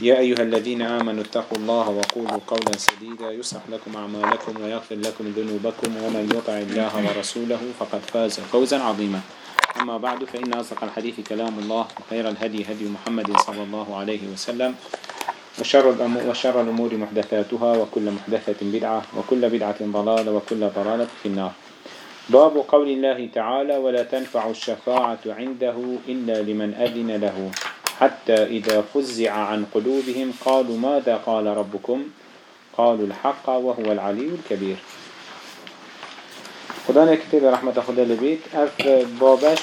يا أيها الذين آمنوا اتقوا الله وقولوا قولا سديدا. يصلح لكم أعمالكم ويغفر لكم ذنوبكم ومن يطع الله ورسوله فقد فاز فوزا عظيما. أما بعد فإن أصدق الحديث كلام الله وخير الهدي هدي محمد صلى الله عليه وسلم وشر الأمور, وشر الأمور محدثاتها وكل محدثة بدعة وكل بدعة ضلالة وكل ضلالة في النار. باب قول الله تعالى ولا تنفع الشفاعة عنده إلا لمن أذن له. حتى إذا فزع عن قلوبهم قالوا ماذا قال ربكم؟ قالوا الحق وهو العلي الكبير. خدانا كتاب رحمة خدا لبيت أف بابش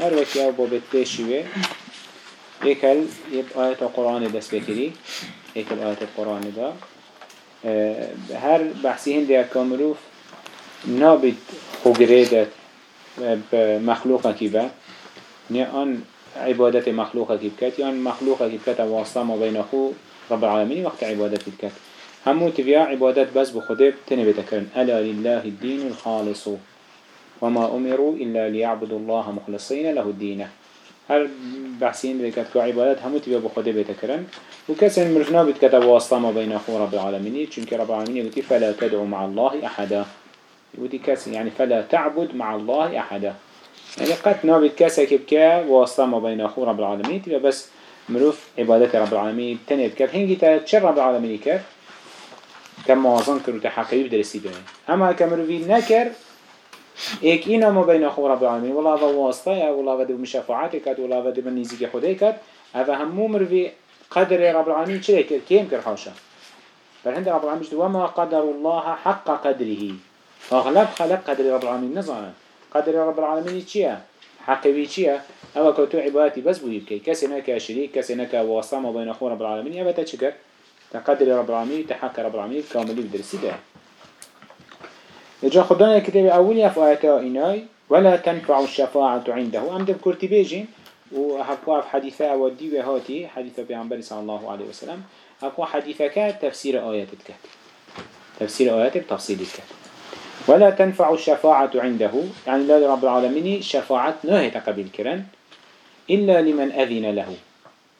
مروك يا باب التشوي إيكال يب آيات القرآن دست بكري إيكال آيات القرآن دا. أه هر بحثيهن دي كامروف نابد خجريدت بمخلوقة كيبا نيان عبادت مخلوقة كيبكت يعني مخلوقة كيبكت واسطة ما بين أخو رب العالمين وقت عبادت كيبكت همو تبيع عبادت بس بخده تنبي تكرن ألا لله الدين الخالص. وما أمروا إلا ليعبدوا الله مخلصين له الدين. هر بحثين بكت عبادت همو تبيع بخده بتكرن. وكسن مرفنا بتكت واسطة ما بين أخو رب العالمين. چونك رب العالمين يقول فلا تدعو مع الله أحدا. يعني فلا تعبد مع الله أحدا. يعني قد نابد كسك بكا واسطة ما بين أخو رب العالمين تبقى بس مروف عبادة رب العالمين. تنيد كر هنجي تشر رب العالمين كر كما وظن كرو تحقيق بدرسي بين أما كمروفي نكر إيك إنا ما بين أخو رب العالمين. ولا هذا واسطة يا ولا هذا مشافعاتك ولا هذا من نزيك خديك. هذا همو مروفي قدر رب العالمين. شري كر كيم كر حاشا؟ فالحين رب العالمين وما قدر الله حق قدره. أغلب خلق قدر رب العالمين نظام قدر رب العالمين چيا حقوي چيا أو كتو عبادتي بس بو يبكي كسي نكا شريك كسي نكا واسطة ما بين أخو رب العالمين أبتا چكر تقدر رب العالمين تحق رب العالمين كاملي بدرسي ده يجا خدانا الكتاب أولي في آياتا إناي ولا تنفع الشفاعة عنده. أم دب كرتي بيجين وحكوا في حديثة ودي وهاتي حديثة بيعنبري صلى الله عليه وسلم. حكوا حديثة كات تفسير آيات كات تفسير آيات بتفصيل كات ولا تنفع الشفاعة عنده. يعني لا رب العالمين شفاعة نهي تقبل كرن إلا لمن أذن له.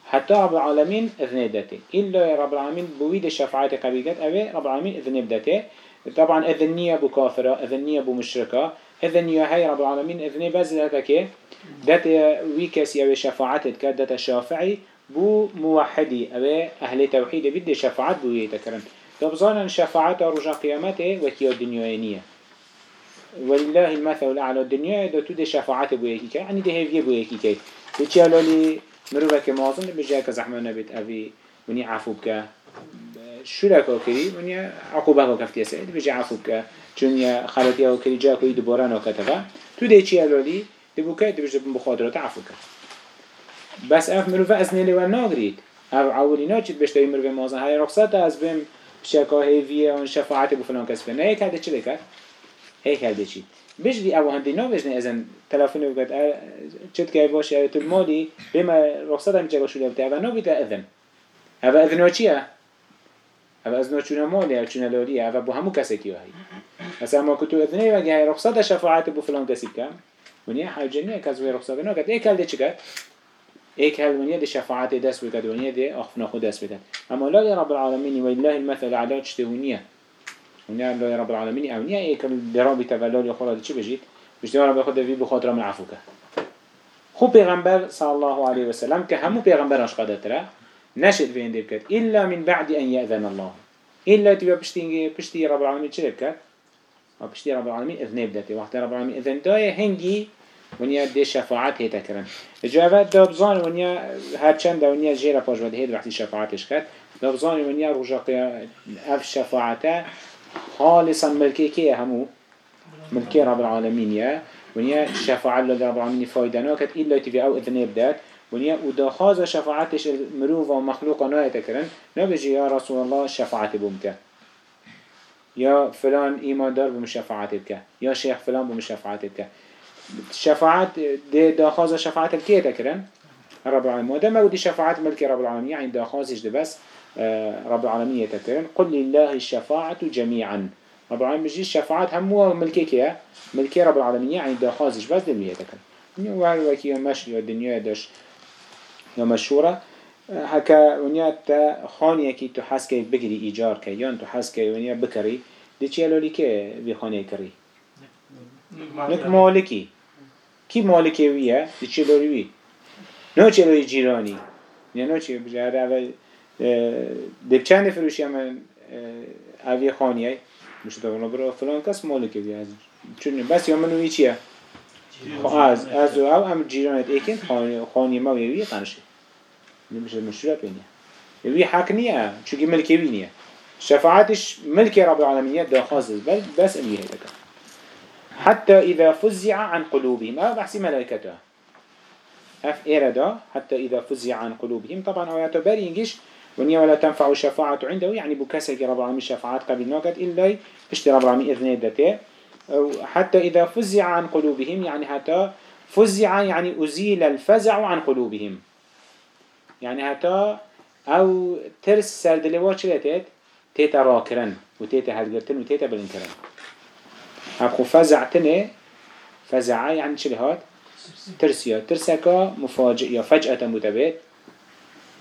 حتى رب العالمين أذن دته. إلا رب العالمين بويد الشفاعة قبل كت أبي رب العالمين أذن بدته طبعا أذنية بكافرة أذنية بمشركة أذنية هاي رب العالمين أذن بس دتك دت ويكس يا شفاعة كات دت شافعي بو موحدي أبي أهل توحيد بدي شفاعة بو يتكرن تبظانا شفاعة رجع قيامته وكيا الدنيا ولله المثل الأعلى الدنيا ده تود شفاعة بويكي كي يعني ده هيفيه بويكي كي بيتشي لولي مروفك مازن بجاء كزحمة نبيت أبي وني عفو بك شو لك وكري وني عقوبة وكفتي سعيد بجاء عفو بك چون خالتي وكري جاء كوي دبوران وكتفا تو ده چي لولي دبوكا دبجد بخاطرات عفو بك بس اف مروفة أزني لي ناغريد أو عولي ناچد بشتري مروفة مازن. هاي رخصات از بهم شکاهی وی آن شفاعت بو فلان کس نه یک هده چه بکر؟ هیک هده چی؟ دی او هندی نو بجنه ازن تلفن رو گفت چت که باشه ایت المالی ما رخصت هم چگه شده بته او نو بیده اذن اوه اذن ها چیه؟ او اذن ها چونه مالی او چونه لالیه اوه با همو کسی کیو هی مثلا ما کتو اذنه وگه رخصت شفاعت بو فلان کسی بکم ونیا حاجه نیه کس وی رخصت نو گفت ایک هده چی کد؟ إيه هل ونيا دي شفاعة دست وقت ونيا دي؟ أخفنا خود دست وقت أما لا يا رب العالمين ولله المثل على تشتهونيه ونيا الله رب العالمين أو نيا ايك درابي تولال يخورا چی بجید بجید رب خود في بخاطر من عفو که خو پیغمبر صلى الله عليه وسلم که همو پیغمبرش ترى نشد في اندي بكت إلا من بعد أن يأذن الله. إلا تبقى بشتي رب العالمين چه بكت أو بشتي رب العالمين إذن بدته وقت رب العالمين إذن داي هنجي ونيا دي شفاعت هي تكرن جوابات دابزان ونيا هرچند ونيا جيرا باش بده هيد وقت شفاعتش كت دابزان ونيا رجع اف شفاعته خالصا ملكي كي همو ملكي رب العالمين يا ونيا شفاعة لله رب العالمين فايدة ناكت إلا تبي أو إذن يبدأت ونیا و دخواز شفاعتش مروف و مخلوق نایت کرن. نبجی یا رسول الله شفاعت بومکه یا فلان ایمان دار بوم شفاعت بکه یا شیخ فلان بوم شفاعت بکه شفاعت ده دخواز شفاعت الكية تكرن؟ رب العالمين. ودما ودي شفاعت ملك رب العالمين. يعني دخوازش ده بس آه، رب العالمين يتكرن. قل لله الشفاعة جميعا. رب العالمين بيجي الشفاعت هم هو ملكي كيا ملكي رب العالمين يعني دخوازش بس دمية تكرن وهل وكي مشي الدنيا دش يا مشهورة. هكا ونيا تا خانية كي تحس كي بقري إيجار كي. يان تحس كي ونيا بكري. دي چه لولي كي بي خانية كري نك مالكي. کی مالک ویه دی داری باری وی نه چه باری جیرانی نه نه چه بجه هر اول دی چند فروشی همه اوی خانی های مشتا بنا برا فلان کس مالک ویه از چون بس یا منو چیه از از او هم جیرانت ایکن خانی خانی ما ویه قنشه نمیشه مشوره بینه وی حق نیه چون ملک وی نیه شفاعتش ملک رب العالمين ده خاص بس امیه امنيه حتى إذا فزع عن قلوبهم. هذا بحسي ملائكته. أف إيردا حتى إذا فزع عن قلوبهم. طبعا آيات بارينجش ونيا ولا تنفع الشفاعة عنده. يعني بكسك رب العالمين شفاعات قبل نوكت إلا بشتي رب العالمين إذن دته حتى إذا فزع عن قلوبهم يعني حتى فزع يعني أزيل الفزع عن قلوبهم. يعني حتى أو ترس سردلوا چه تيت تيتا راكرن و تيتا هلگرتن و تيتا بلنكرن. اخو فزعتنه فزعة يعني چه لهات ترسيا ترسكا مفاجئ يا فجأة متبت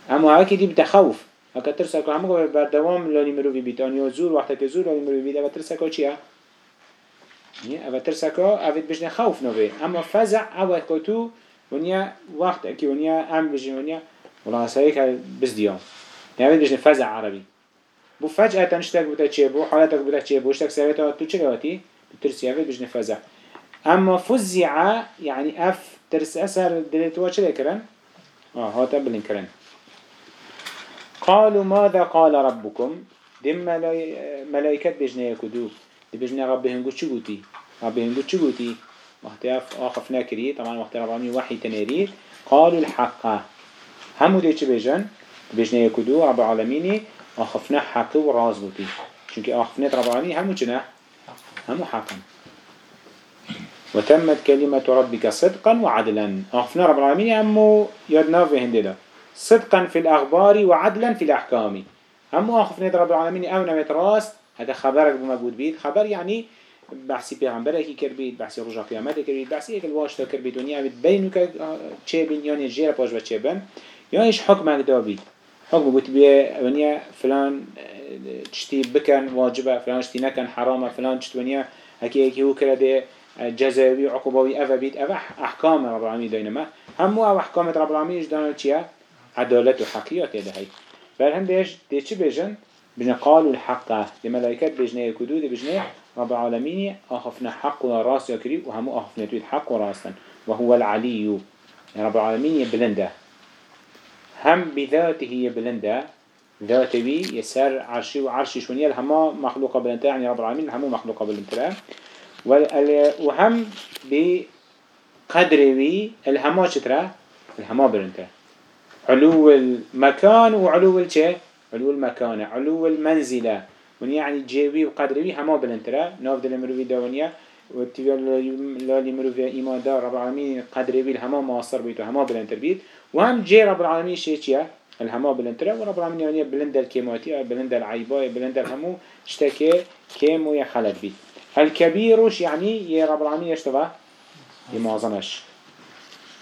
أما هكي دي بتخوف. هكا ترسكا همو بردوام لاني مروفي بيتان يا زور وقتا که زور لاني مروفي بيت. اما ترسكا چيه اما ترسكا اوید بجنه خوف نوه أما فزع اوید کتو ونیا وقت اکی ونیا أم بجنه ونیا ولا سريك بس ديان يعني بيجن فزع عربي. بو فجأة تنشتك بتا چه بو؟ حالتك بتا چه بو؟ اشتك سريتا تو چه بترسي هذا بيجن فزع أما فزع يعني أف ترس اثر دلتوا چه لكرن آه هاتا بلن كرن. قالوا ماذا قال ربكم؟ دم ملائكة بجنة يكدو. دي بجنة ربهم قد شو قوتي ربهم قد شو قوتي وقت آخفنا كري طبعا وقت ربهم وحي تنيري. قالوا الحق. همو دي چه بيجن؟ بيجن يكدو رب العالمين آخفنا حق و راز بودي چونك آخفنا رب العالمين همو چنه همو حقا. وتمت كلمة ربك صدقا وعدلا. آخفنا رب العالمين همو يدنا في هندلا صدقا في الأخبار وعدلا في الأحكام. همو آخفنا رب العالمين أو نمت راست هذا خبرك بمجود بيت. خبر يعني بحثي پیغمبره کی کربید بحثی رجا قیامت کربید بحثی یک الواشتا کربید ونیا بید بینو که چه بین یعنی جیر پاش و چه بین یا ونيا فلان تشتي بكن واجبة فلان تشتي نكن حرامة فلان ونيا. هكي هكي هو كرده جزاوي عقوبوي أفا بيت أفا أحكام رب العالمين دينما هم أو أحكام رب العالمين إيش دانا تشيا؟ عدالة وحقيقة هذا هاي بل هم بيش دي چه بيجن؟ بجن قالوا الحق. دي ملائكات بجنه يكدو دي بجنه رب العالمين أخفنا حق وراس يكري وهم أخفنا تويد حق وراسا وهو العلي. رب العالمين يبلنده. هم بذاته يبلنده. ذاته بي يسر عرشي وعرشي شونية هما مخلوقة بلنده يعني رب العالمين هم مخلوقة بلنده وهم بقدره بي الهما شترا؟ الهما بلنده علو المكان وعلو الشيء علو المكان علو المنزلة. ونيعني جيبي وقدري هما بلنترا ناف دل مروي داونيا وتبيا لالي مروي إيمان دار رب العالمين قدري هما مواصر بيتو هما بلنتر بيت. وهم جي رب العالمين شيء چيا الهما بلنترا ورب العالمين يعني بلند الكيماتي بلند العيباء بلند الهمو اشتكي كيم ويا خلد بيت الكبيرش يعني يا رب العالمين يشتبه يمازنش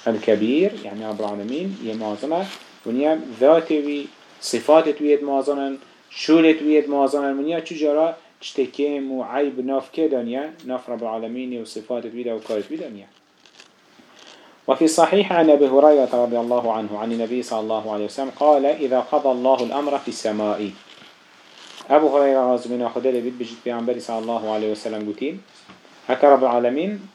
الكبير يعني رب العالمين يمازنه ونيا ذاتي صفات ويد مازنن شولت ويد مازنن ونيا چجارا تشتكيم وعيب ناف كدانيا ناف رب العالمين وصفات ويد وكارت ويدانيا وفي صحيح عن أبي هريرة رضي الله عنه عن النبي صلى الله عليه وسلم قال إذا قضى الله الأمر في السماء. أبو هريرة رضي الله عنه بيت بجد بيعنبري صلى الله عليه وسلم قتين هكا رب العالمين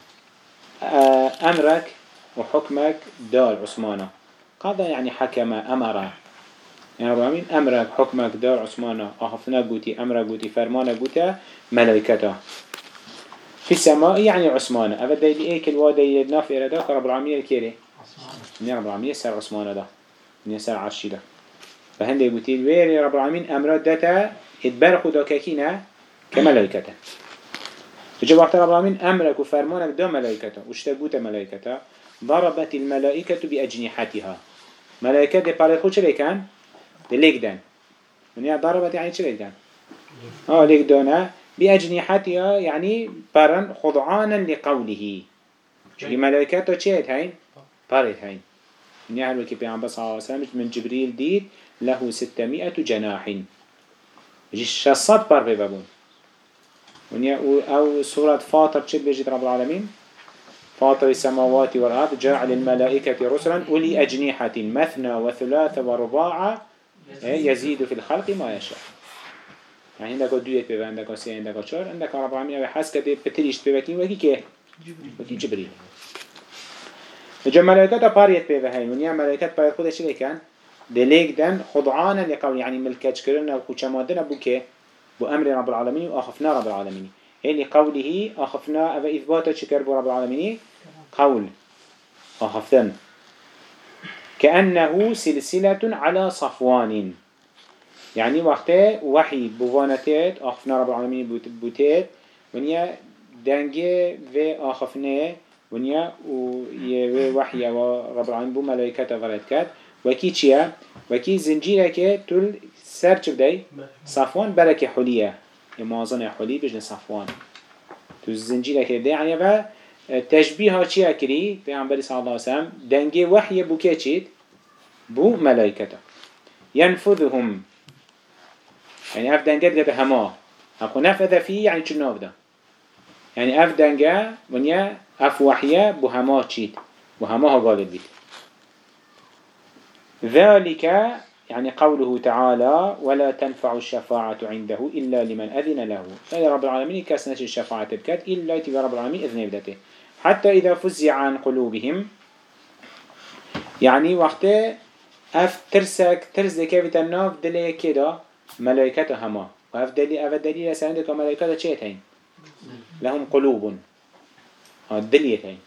آه، أمرك وحكمك دار عثمانه. قضى يعني حكم أمر. يعني رب العالمين أمرك حكمك دار عثمانه. أخفنا قوتي أمرك قوتي فرمانك قوتي ملائكته. في السماء يعني عثمانه. أفد دي إيه كل وادي ناف إرادة رب العالمين الكيري ونیا رب العالمین سر عثمان ده. ونیا سر عرشی ده. فهنده بوتيل ويري رب العالمين أمرات داتا اتبر خدا كاكينا كملائكته. فجاء وقت رب العالمين أمرك وفرمانك دا ملائكته. واشتبوت ملائكته؟ ضربت الملائكة بأجنحتها. ملائكة دي بارد خود چلي كان؟ دي ليك دان. ونيا ضربت يعني چلي كان؟ آه ليك دانا بأجنحتها يعني برن خضعانا لقوله. لملائكته چهت هين؟ بارد هين. ونيا هلوكي بيعنبا صلى الله عليه وسلم من جبريل ديد له ستمائة جناح. شصد بار ببون ونيا أو سورة فاطر چه بيجيت رب العالمين؟ فاطر السماوات والأرض جعل الملائكة رسلا أولي أجنحة مثنى وثلاث ورباع إيه، يزيد في الخلق ما يشاء. يعني عندك دويت بيبا عندك سي عندك شار عندك رب العالمين حس كده بتريش بيبكين وكي كيه وكي جبريل جا ملائكة باريت بيبا هاي ونيا ملائكة باريت خودش شكي كان دليك دن خضعانا لقول يعني ملكات كرنا وكشمادنا بوكي بأمر رب العالمين وأخفنا رب العالمين هي لقوله أخفنا أبا إثباتا شكر رب العالمين قول أخفتن كأنه سلسلة على صفوان يعني وقته وحي بوانتت آخفنا رب العالمين بوتت ونيا دنگه و آخفنه ونیا و وحی و رب العالمين بو ملايكته فرد كد وكي چيا وكي زنجيره که تل سر چه بدهي؟ بله. صفوان بلك حليه امازان حلي بجن صفوان تو زنجیره که ده يعني و تشبیه ها چیه کری؟ پیغمبر صلى الله عليه وسلم دنجه بو که چید؟ بو ملائکتا ينفذهم يعني اف دنگت قد هما أكو نفذ فيه يعني چو نافده يعني اف دنگه ونيا أف وحيه بو هما چيد بو هما ها قالت بيت. ذلك يعني قوله تعالى ولا تنفع الشفاعة عنده إلا لمن أذن له. فإذا رب العالمين كاسنش الشفاعة تبكات إلا تبقى رب العالمين إذن بدته حتى إذا فزع عن قلوبهم يعني وقت أف ترسك ترس كيف الناف دلية كده ملائكة هما. وأف دليل أف دليل سعندك ملائكة تشيتين لهم قلوب دليتين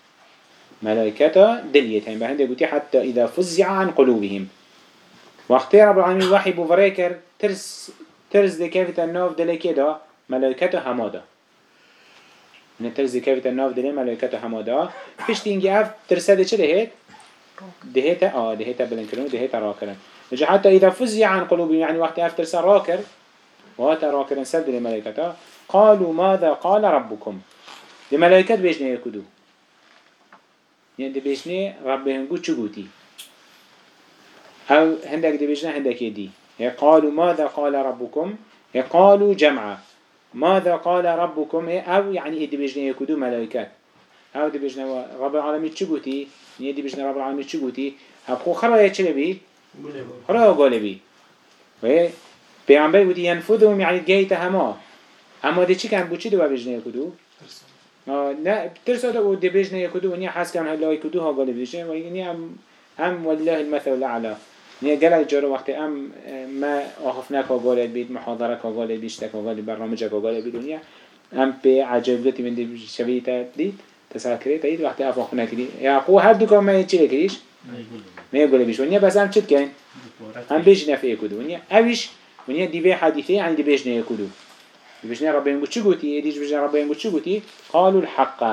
ملائكة دليتين بهند قلت حتى إذا فزع عن قلوبهم. وقت رب العالمين وحي بفريكر ترس ترس دي كيف الناف دلي كده ملائكة همادا من ترس دي كيف الناف دلي ملائكة همادا فيش تينجي اف ترسه دي چه دهيت دهيت آه دهيت بلنكرون دهيت راكرن نجي حتى إذا فزع عن قلوبهم يعني وقت اف ترسه راكر وهات راكرن سد لملائكة قالوا ماذا قال ربكم؟ لملائكة بيجنه يكدو. يعني دي بيجنه ربهم قد شو قوتي؟ أو هندك دي بيجنا هندك يدي؟ قالوا ماذا قال ربكم؟ قالوا جمعة. ماذا قال ربكم؟ أو يعني دي بيجنا يكدو ملائكات أو دي بيجنا رب العالمين تشغوتي ني دي بيجنا رب العالمين تشغوتي أبخو خرا يتشل را بی. و پیامبر بودی ینفذهم یعنی گیت همه. اما ده چی کن؟ بوچی دو بجنه کدو؟ نه ترسا دو ده بجنه کدو و نیا حس کن هلای کدو ها غالب دیشه و نیا هم هم والله المثل العلا نیا گل جارو وقتی هم ما آخف نکا غالب بید محاضره کا غالب بیشتک و غالب برنامج کا غالب بید و نیا. هم پی عجبتی من ده شبیه تا دید تسکره تا دید وقتی افاق یا یعقو هر دو کام من چی ما يقول بيش. ونيا بس هم شد كان هم بيش نفع يكودو ونيا أويش؟ ونيا دي بي حديثي عن دي بيش نيكودو دي ربنا يقول شو قوتي؟ ديش ربنا يقول شو قوتي؟ قالوا الحق.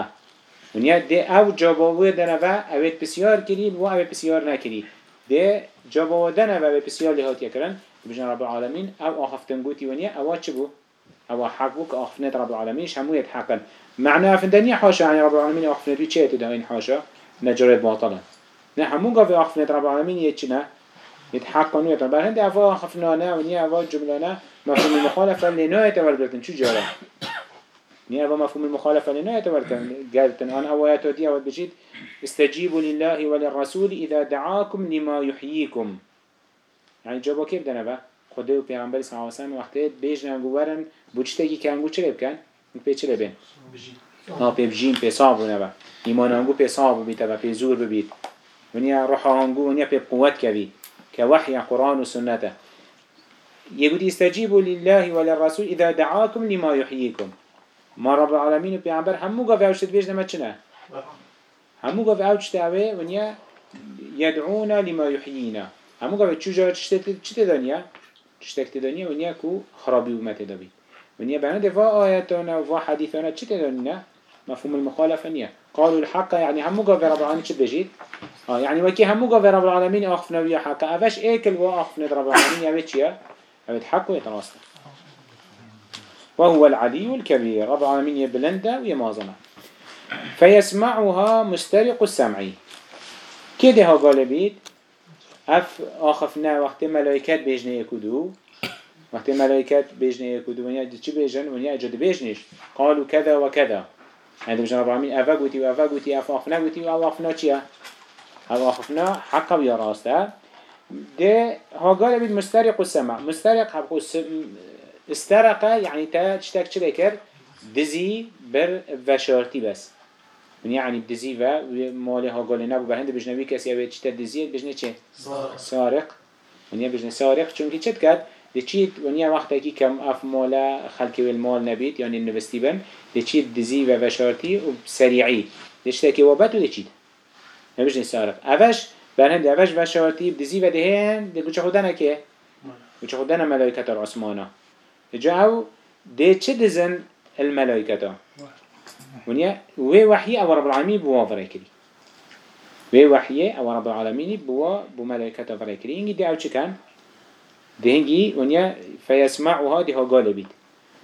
ونيا دي أو جابوا دنا أويت بسيار كريم وأويت بسيار نكريم ده جواب دنه و بسیار لحاط یکرن بجن رب العالمین أو آخفتن گوتی ونیا أو چه بو؟ أو حق بو که آخفنت رب العالمینش همو يتحقن معنى آفندنی حاشا يعني رب العالمين آخفنت بي چه تدهين حاشا؟ نجرد باطلا نه همون قاف آخفنت رب العالمين يتشنا يتحقن ويتحقن بل هند افا آخفنانا ونیا افا جملانا مفهوم المخالفة لنهاية والبلتن شو جارة نيا أبا مفهوم المخالفة لنا يتولكن قالت أنا أويات ودي أود بجيت استجيبوا لله وللرسول إذا دعاكم لما يحييكم يعني جوابا كيف دنا خده و پیغمبر صلی الله علیه و سلم وقتی بیش نگوورن بوچته کی کنگو چه بکن پی چه بین ها پی صابو نبا ایمان هنگو پی صابو بیتا و پی زور ببید ونیا روح هنگو ونیا پی قوت کبی كوحي قرآن وسنته يقول استجيبوا لله وللرسول إذا دعاكم لما يحييكم ما رب العالمين و پیامبر همو گفت اوشت بیش نمت چنه همو گفت اوشت اوه ونیا يدعونا لما يحيينا همو قبل چو جا چه تدانيا چشتك تدانيا ونيا كو خرابي وما تدابي ونيا بعد فا آياتنا وفا حديثنا چه تدانيا مفهوم المخالفة نيا قالوا الحق يعني همو قبل رب العالمين چه بجيد آه يعني وكي همو قبل رب العالمين أخفنا ويا حق أفش ايكل وأخفنا رب العالمين يا بيتشيا يا حق ويتراصنا وهو العلي الكبير رب العالمين يبلنده ويمازنه فيسمعها مسترق السمعي كده ها قال بيت اف آخفنا وقت ملائكات بيجنه يكدو وقت ملائكات بيجنه يكدو ونيا چي بيجن ونيا اجد بيجنش قالوا كذا وكذا عند بجن رب العالمين أفا قوتي وأفا قوتي. أفا آخفنا قوتي وأفا آخفنا چيا؟ آخفنا حقا ويا راسته ده ها قال بيت مسترق السمع مسترق حبقو استرق يعني تا تشتاك چه كر دزي بر وشارتي بس. من يعني بدزي و ماله ها قال نبو بهند بجنوي كسي اوه چتا دزي بجنه چه؟ سارق. ونیا بجنه سارق. چونكي چت كد ده چيت ونیا وقتا كي كم اف مالا خلق والمال نبيت يعني النوستي بن. ده چيت دزي و وشارتي و سريعي. ده چتا كي وابتو ده چيت نبجنه سارق اوش برهند اوش وشارتي بدزي و دهين ده گوچه خودنا که؟ گوچه خودنا ملائكة العثمانه جاو ده چه دزن الملائكة ونيا وي وحي أو رب العالمين بوا فريكري وي وحي أو رب العالمين بوا بملائكة فريكري إنجي دي أو چه كان؟ ده هنجي ونيا فيسمعها دي ها قال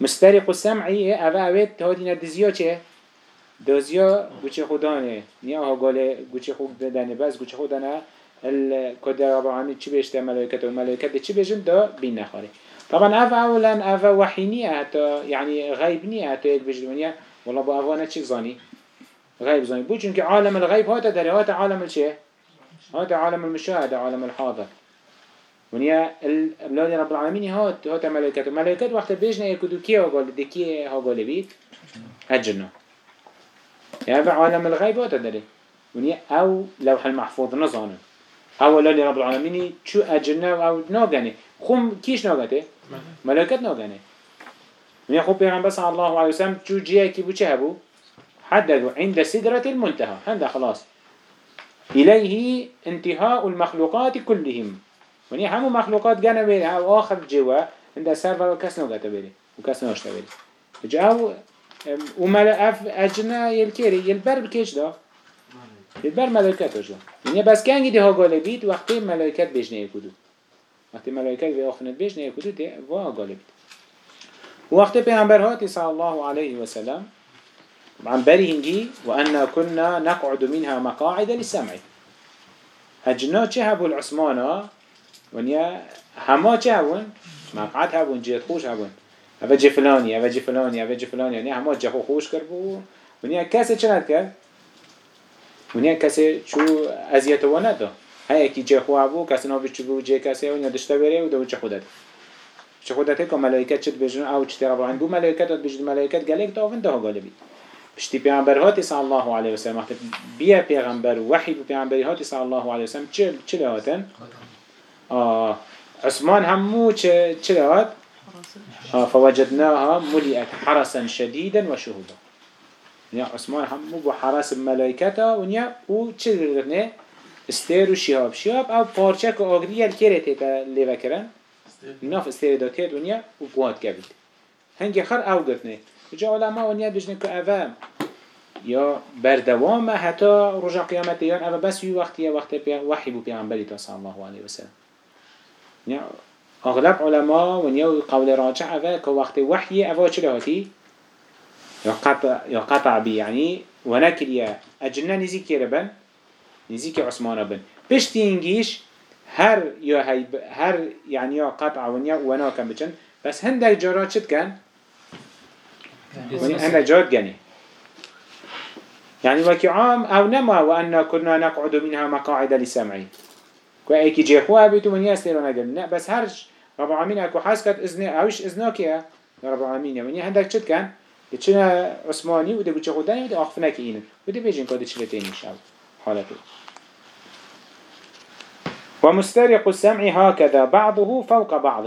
مسترق السمعي أو اويت هادي ندزيا چه؟ دزيا گوچه خدانه نیا ها قال گوچه خود دنه بس گوچه خودانه. الكدر رب العالمين چه بيشته ملائكة و ملائكة دي چه بيجن دا بين نخاره. طبعا اف اولا اف وحي حتى يعني غيب نية حتى يك بجدونيا والله بو افوانا چه زاني غيب زاني بو چونك عالم الغيب هاتا داري هاتا عالم الچه هاتا عالم المشاهدة عالم الحاضر. ونيا أولاد رب العالمين هات هاتا ملائكة ملائكة وقت بيجنا يكدو كيه قال دي كيه ها قال بيت هجنا يعني عالم الغيب هاتا داري ونيا أو لوح المحفوظ نظانا أو أولاد رب العالمين شو اجنا أو خم كيش ناغته ملائكت ناغنه من يخو پیغمبر صلى الله عليه وسلم جو جيه كي بو حددوا عند سدرة المنتهى هنده خلاص إليه انتهاء المخلوقات كلهم وني همو مخلوقات جانا بيري أو آخر جوا عند سر و كس نوغتا بيري وكس نوشتا بيري جاو وملا اف اجنا يلكيري يلبر بكيش دا؟ يلبر ملائكت وجو يعني بس كان دي ها قال بيت وقتی ملائكت بيجنه يكودو وقتی ملائكت في آخرت بيجنه يكودو دي وا قال بيت وقت پیغمبر هاتی صلى الله عليه وسلم عن بري هنجي وأن كنا نقعد منها مقاعد للسمع هجنا چه هبو العثمانا؟ ونیا همه چه هون؟ مقعد هون جهت خوش هون. اوه جه فلانی اوه جه فلانی اوه جه فلانی. ونیا همه جه خوش کرد بو. ونیا کسی چه کرد ونیا کسی چو اذیت و ندا هایی که جه خواه بو کسی نابش چو بو جه کسی ونیا دشته بره و دو چه خودت. چه خودت که ملائکت چت بجن او چت ربعن بو ملائکت داد بجن ملائکت گلیک تا آفن ده گالبی بشتی تی هاتی صلی الله علیه و سلم بیا پیامبر وحی پیامبری هاتی صلی الله علیه و سلم چه چه آه عثمان همو چه چه هات آه فوجدناها ملئت حرسا شديدا وشهودا. يا عثمان همو بو حرس الملائكة ونيا و چه استير و شهاب أو پارچه که آگریه الکره تیتا لیوه کرن. ناف استعدادات دنیا و قوات کبید هنگی خر أو گفتنه جا علماء ونیا بجنه که اوه یا بردوام حتی رجع قیامت دیان اوه بس یو وقتی وقت وحی بو پیغمبری تا صلی الله علیه وسلم اغلب علماء ونیا قول راجع اوه که وقت وحی اوه چه لهاتی یا قطع, یا قطع بی یعنی ونکریا اجنه نزیک ربن نزیک عثمان بن پشتی اینگیش هر یا هی هر يعني يا قطع ونيا ونا كان بچن. بس هندك جارات شد كان وني هندك جارات جاني يعني وكي عام أو نما وأن كنا نقعد منها مقاعد لسمعي كو ايكي جيخوها بيتو من يستيرو نقل بس هرش رب العالمين اكو حاسكت اذن اوش اذنك يا رب العالمين وني هندك شد كان دچنا عثماني وده بچه خوداني وده اخفنك اينه وده بيجن كده چلتين شاب حالته ومسترق السمع هكذا بعضه فوق بعض.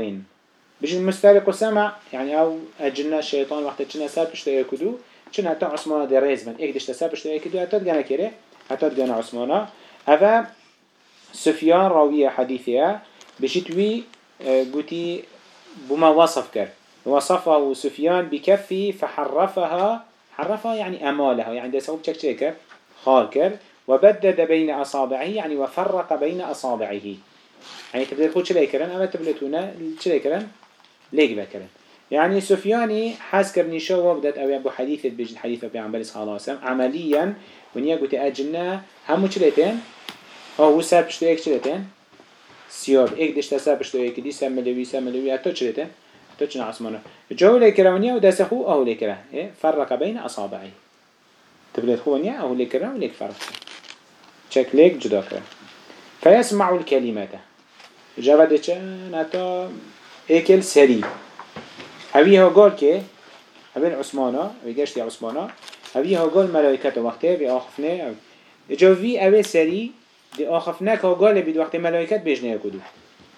بيجي مسترق السمع يعني أو اجلنا الشيطان وقت تشنا ساب اشتري كدو چنا حتى عثمان دي ريز من ايك دشتا ساب اشتري كدو حتى تجانا كيري حتى تجانا عثمان هذا سفيان راوية حديثها بشتوي قوتي بما وصف كر. وصفه سفيان بكفي فحرفها حرفها يعني أمالها يعني ده سوف تشك شكر خال كر. وبدد بين أصابعه يعني وفرق بين أصابعه. يعني تبدأ تقول شلي كرن؟ أما تبدأ شلي كرن؟ ليك بكرن يعني سفياني حاس كرني شو وقدت أو أبو حديث بيجي الحديث أبي صلى الله عليه وسلم عمليا ونيا قلت أجلنا همو شليتين؟ هو سر بشتو ايك شليتين سياب ايك دشتا سر بشتو ايك دي سر ملوي سر ملوي هتو شليتين تو چنا عثمانه جو لكره ونيا ودست خو أو لكره إيه؟ فرق بين أصابعه تبلد خو ونيا أو لكره وليك فرق شك ليك جدا كره فيسمع الكلمات جواد نتا اكل سري هو قال كي هبين عثمانه ويجشتي عثمانه هو قال ملائكة وقته بآخفنه جو في أول سري دي آخفنه كا قال بيد وقت ملائكة بيجنه يكدو.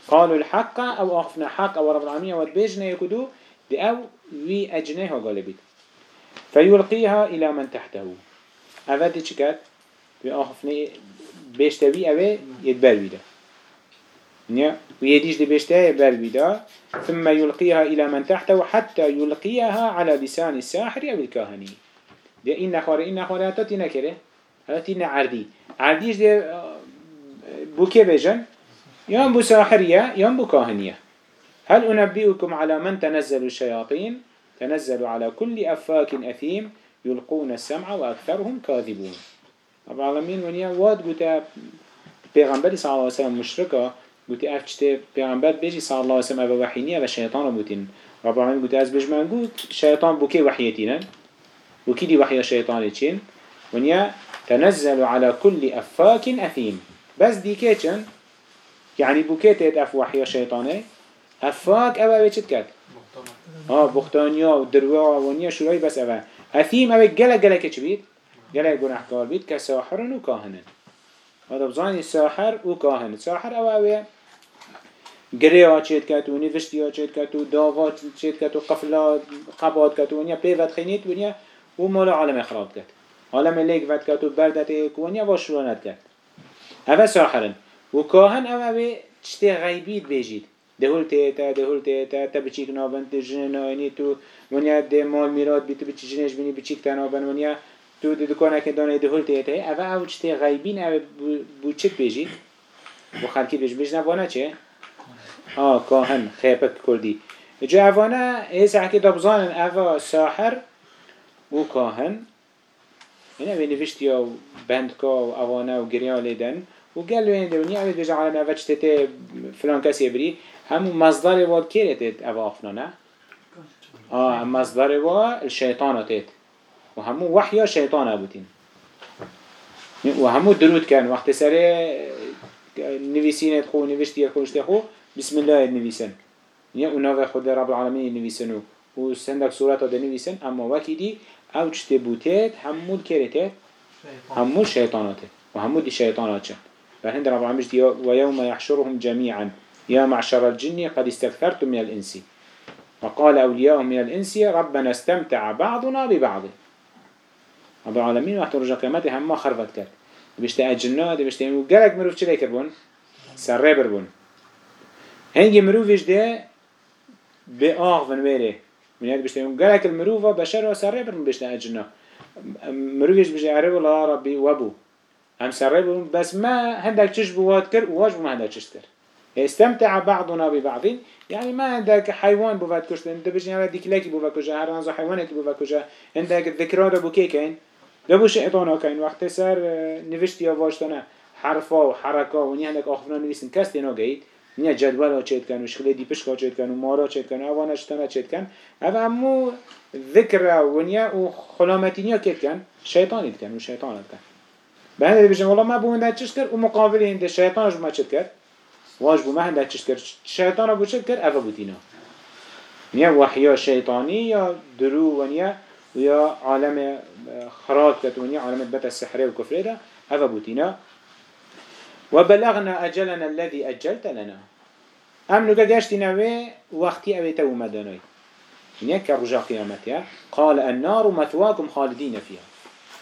قالوا الحق أو آخفنا حق أو رب العالمين ود بيجنه يكدو. دي أو في أجنه قال بيد فيلقيها إلى من تحته. أفادي چكت بآخفنه بيشتوي أوه يتبر بيده نيا؟ ويديش دي بيشتهي بالبدا ثم يلقيها إلى من تحته حتى يلقيها على لسان الساحر أو الكاهني. دي إن خاري إن خاري هتاتي نكرة. هتاتي عردي عرديش دي آه، بوكي بيجن يوم بو ساحرية يوم بو كاهنية هل أنبئكم على من تنزل الشياطين تنزل على كل أفاك أثيم يلقون السمع وأكثرهم كاذبون رب العالمين ونيا واد قلت پیغمبر صلى الله عليه وسلم مشركة قلت اف چته پیغمبر بيجي صلى الله عليه وسلم أو وحينية و شيطان بوتين رب العالمين قلت از بجمن قلت شيطان بوكي وحيتين وكي دي وحي شيطان چين ونيا تنزل على كل أفاك أثيم بس دي كيچن يعني بوكي تيت اف وحي شيطاني أفاك أبا بيچت كات آه بختانيا و دروا ونيا شروعي بس أبا أثيم أبا جلا جلا كيچ بيت جلا گناهكار بيت كساحر وكاهن هذا بزاني ساحر وكاهن ساحر أوه گره ها چید کت و نوشتی ها چید کت و داوا چید کت و قفلا قباد کت و نیا پیوت و نیا و مال عالم خراب کت عالم لیک ود کت و بردت و نیا واشرانت کت اوه ساحرن و کاهن اوه اوه چطه غیبید بیجید دهول تیتا دهول تيتا تبچيك نابن جنه ناینی تو ونیا ده مال میراد بی تو بچی جنش بینی بچیک تنابن ونیا تو دو دکانه که دانه دهول تیتا اوه اوه چطه غیبین اوه بو چک بیجید بو خلکی بیش بیش نبانه چه؟ آه کاهن خیپک کردی. دی، اوانه ایس حکی دابزانن. اوه ساحر و کاهن. اینه به نوشتی بندکا و اوانه و گریه لیدن و قال له هنده ونيا عمد بجا على نفج تتي فلان يبري همو مصدر واد كيرتت اوا افنانا آه مصدر واد الشيطان تت و همو وحيا شيطان ابوتين و همو درود كان وقت سره نویسینت خو نوشتی خوشت خو بسم الله نویسن. نیا اونا خود رب العالمین نویسن و سندک صورت ده نویسن اما وکی دی او چته بوتید همون کرته همون شیطاناته و همون دی شیطانات چه فهند رب العالمین دی و یوم یحشرهم جميعا. يا معشر الجن قد استكثرتم من الإنس. وقال أولياءهم من الإنس ربنا استمتع بعضنا ببعض. رب العالمين وقت رجع قيامته هم ما خرفت كرد بيشتاق الجنة بيشتاق وقالك مروف چلي كربون سر بون. هنگی مروفش ده؟ به آغ ون ویره من یاد بشته اون گلک المروفا بشر و سره برم بشته اجنا مروفش بشه عرب الله ربي وابو. هم سره برم بس ما هندك چش بواد كر واج ما هندك چش كر استمتع بعضنا ببعض. يعني ما عندك حيوان بوفات كشت انت بيجي على ديكلاكي بوفات كجا هر نزا حيوانك بوفات كجا عندك الذكرى بو كي كاين لبو شيطانا كاين وقت سر نوشتي واجتنا حرفا وحركة وني عندك آخفنا نويسن كاستي ناقيد نیا جدول ها چید کن و شخلی دیپش ها چید کن و مارا چید کن و اوان اشتنا چید کن. أو همو ذکر و نیا و خلامتی نیا کن؟ شیطانید کن و شیطانت کن. به هنده بشن والله ما بو هنده چشت کرد و مقابل هنده شیطانش ما چید کرد. بو ما هنده چشت کرد. شیطان بو چید کرد أو بودینا نیا وحیا شیطانی یا درو و نیا و یا عالم و نیا عالم بتا السحره و کفره ده أو بودینا وبلغنا أجلنا الذي أجلت لنا أم نوكا جاشتي نوي وقتي أبي تو مدنوي نيك رجع قيامتها قال النار مثواكم خالدين فيها.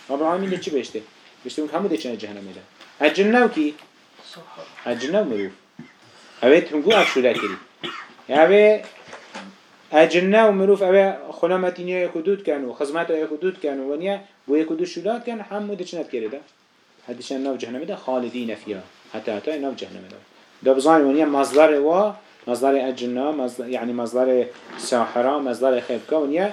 رب العالمين ليش بيشته قشتون همو دي چنه جهنم ده اجل نو کی؟ اجل نو مروف اوه تنگو افشوده کری اوه اجل نو مروف اوه خلامتين خدود کن و خزمت یا خدود کن و نیا ونيا بو يكدود شولاد كان همو دي کرده ها حدش نو جهنم میده خالدی نفیا حتی حتی نو جهنم ده ده و نیا مصدر و مصدر اجنه، مصدر یعنی مصدر ساحرة مصدر و نیا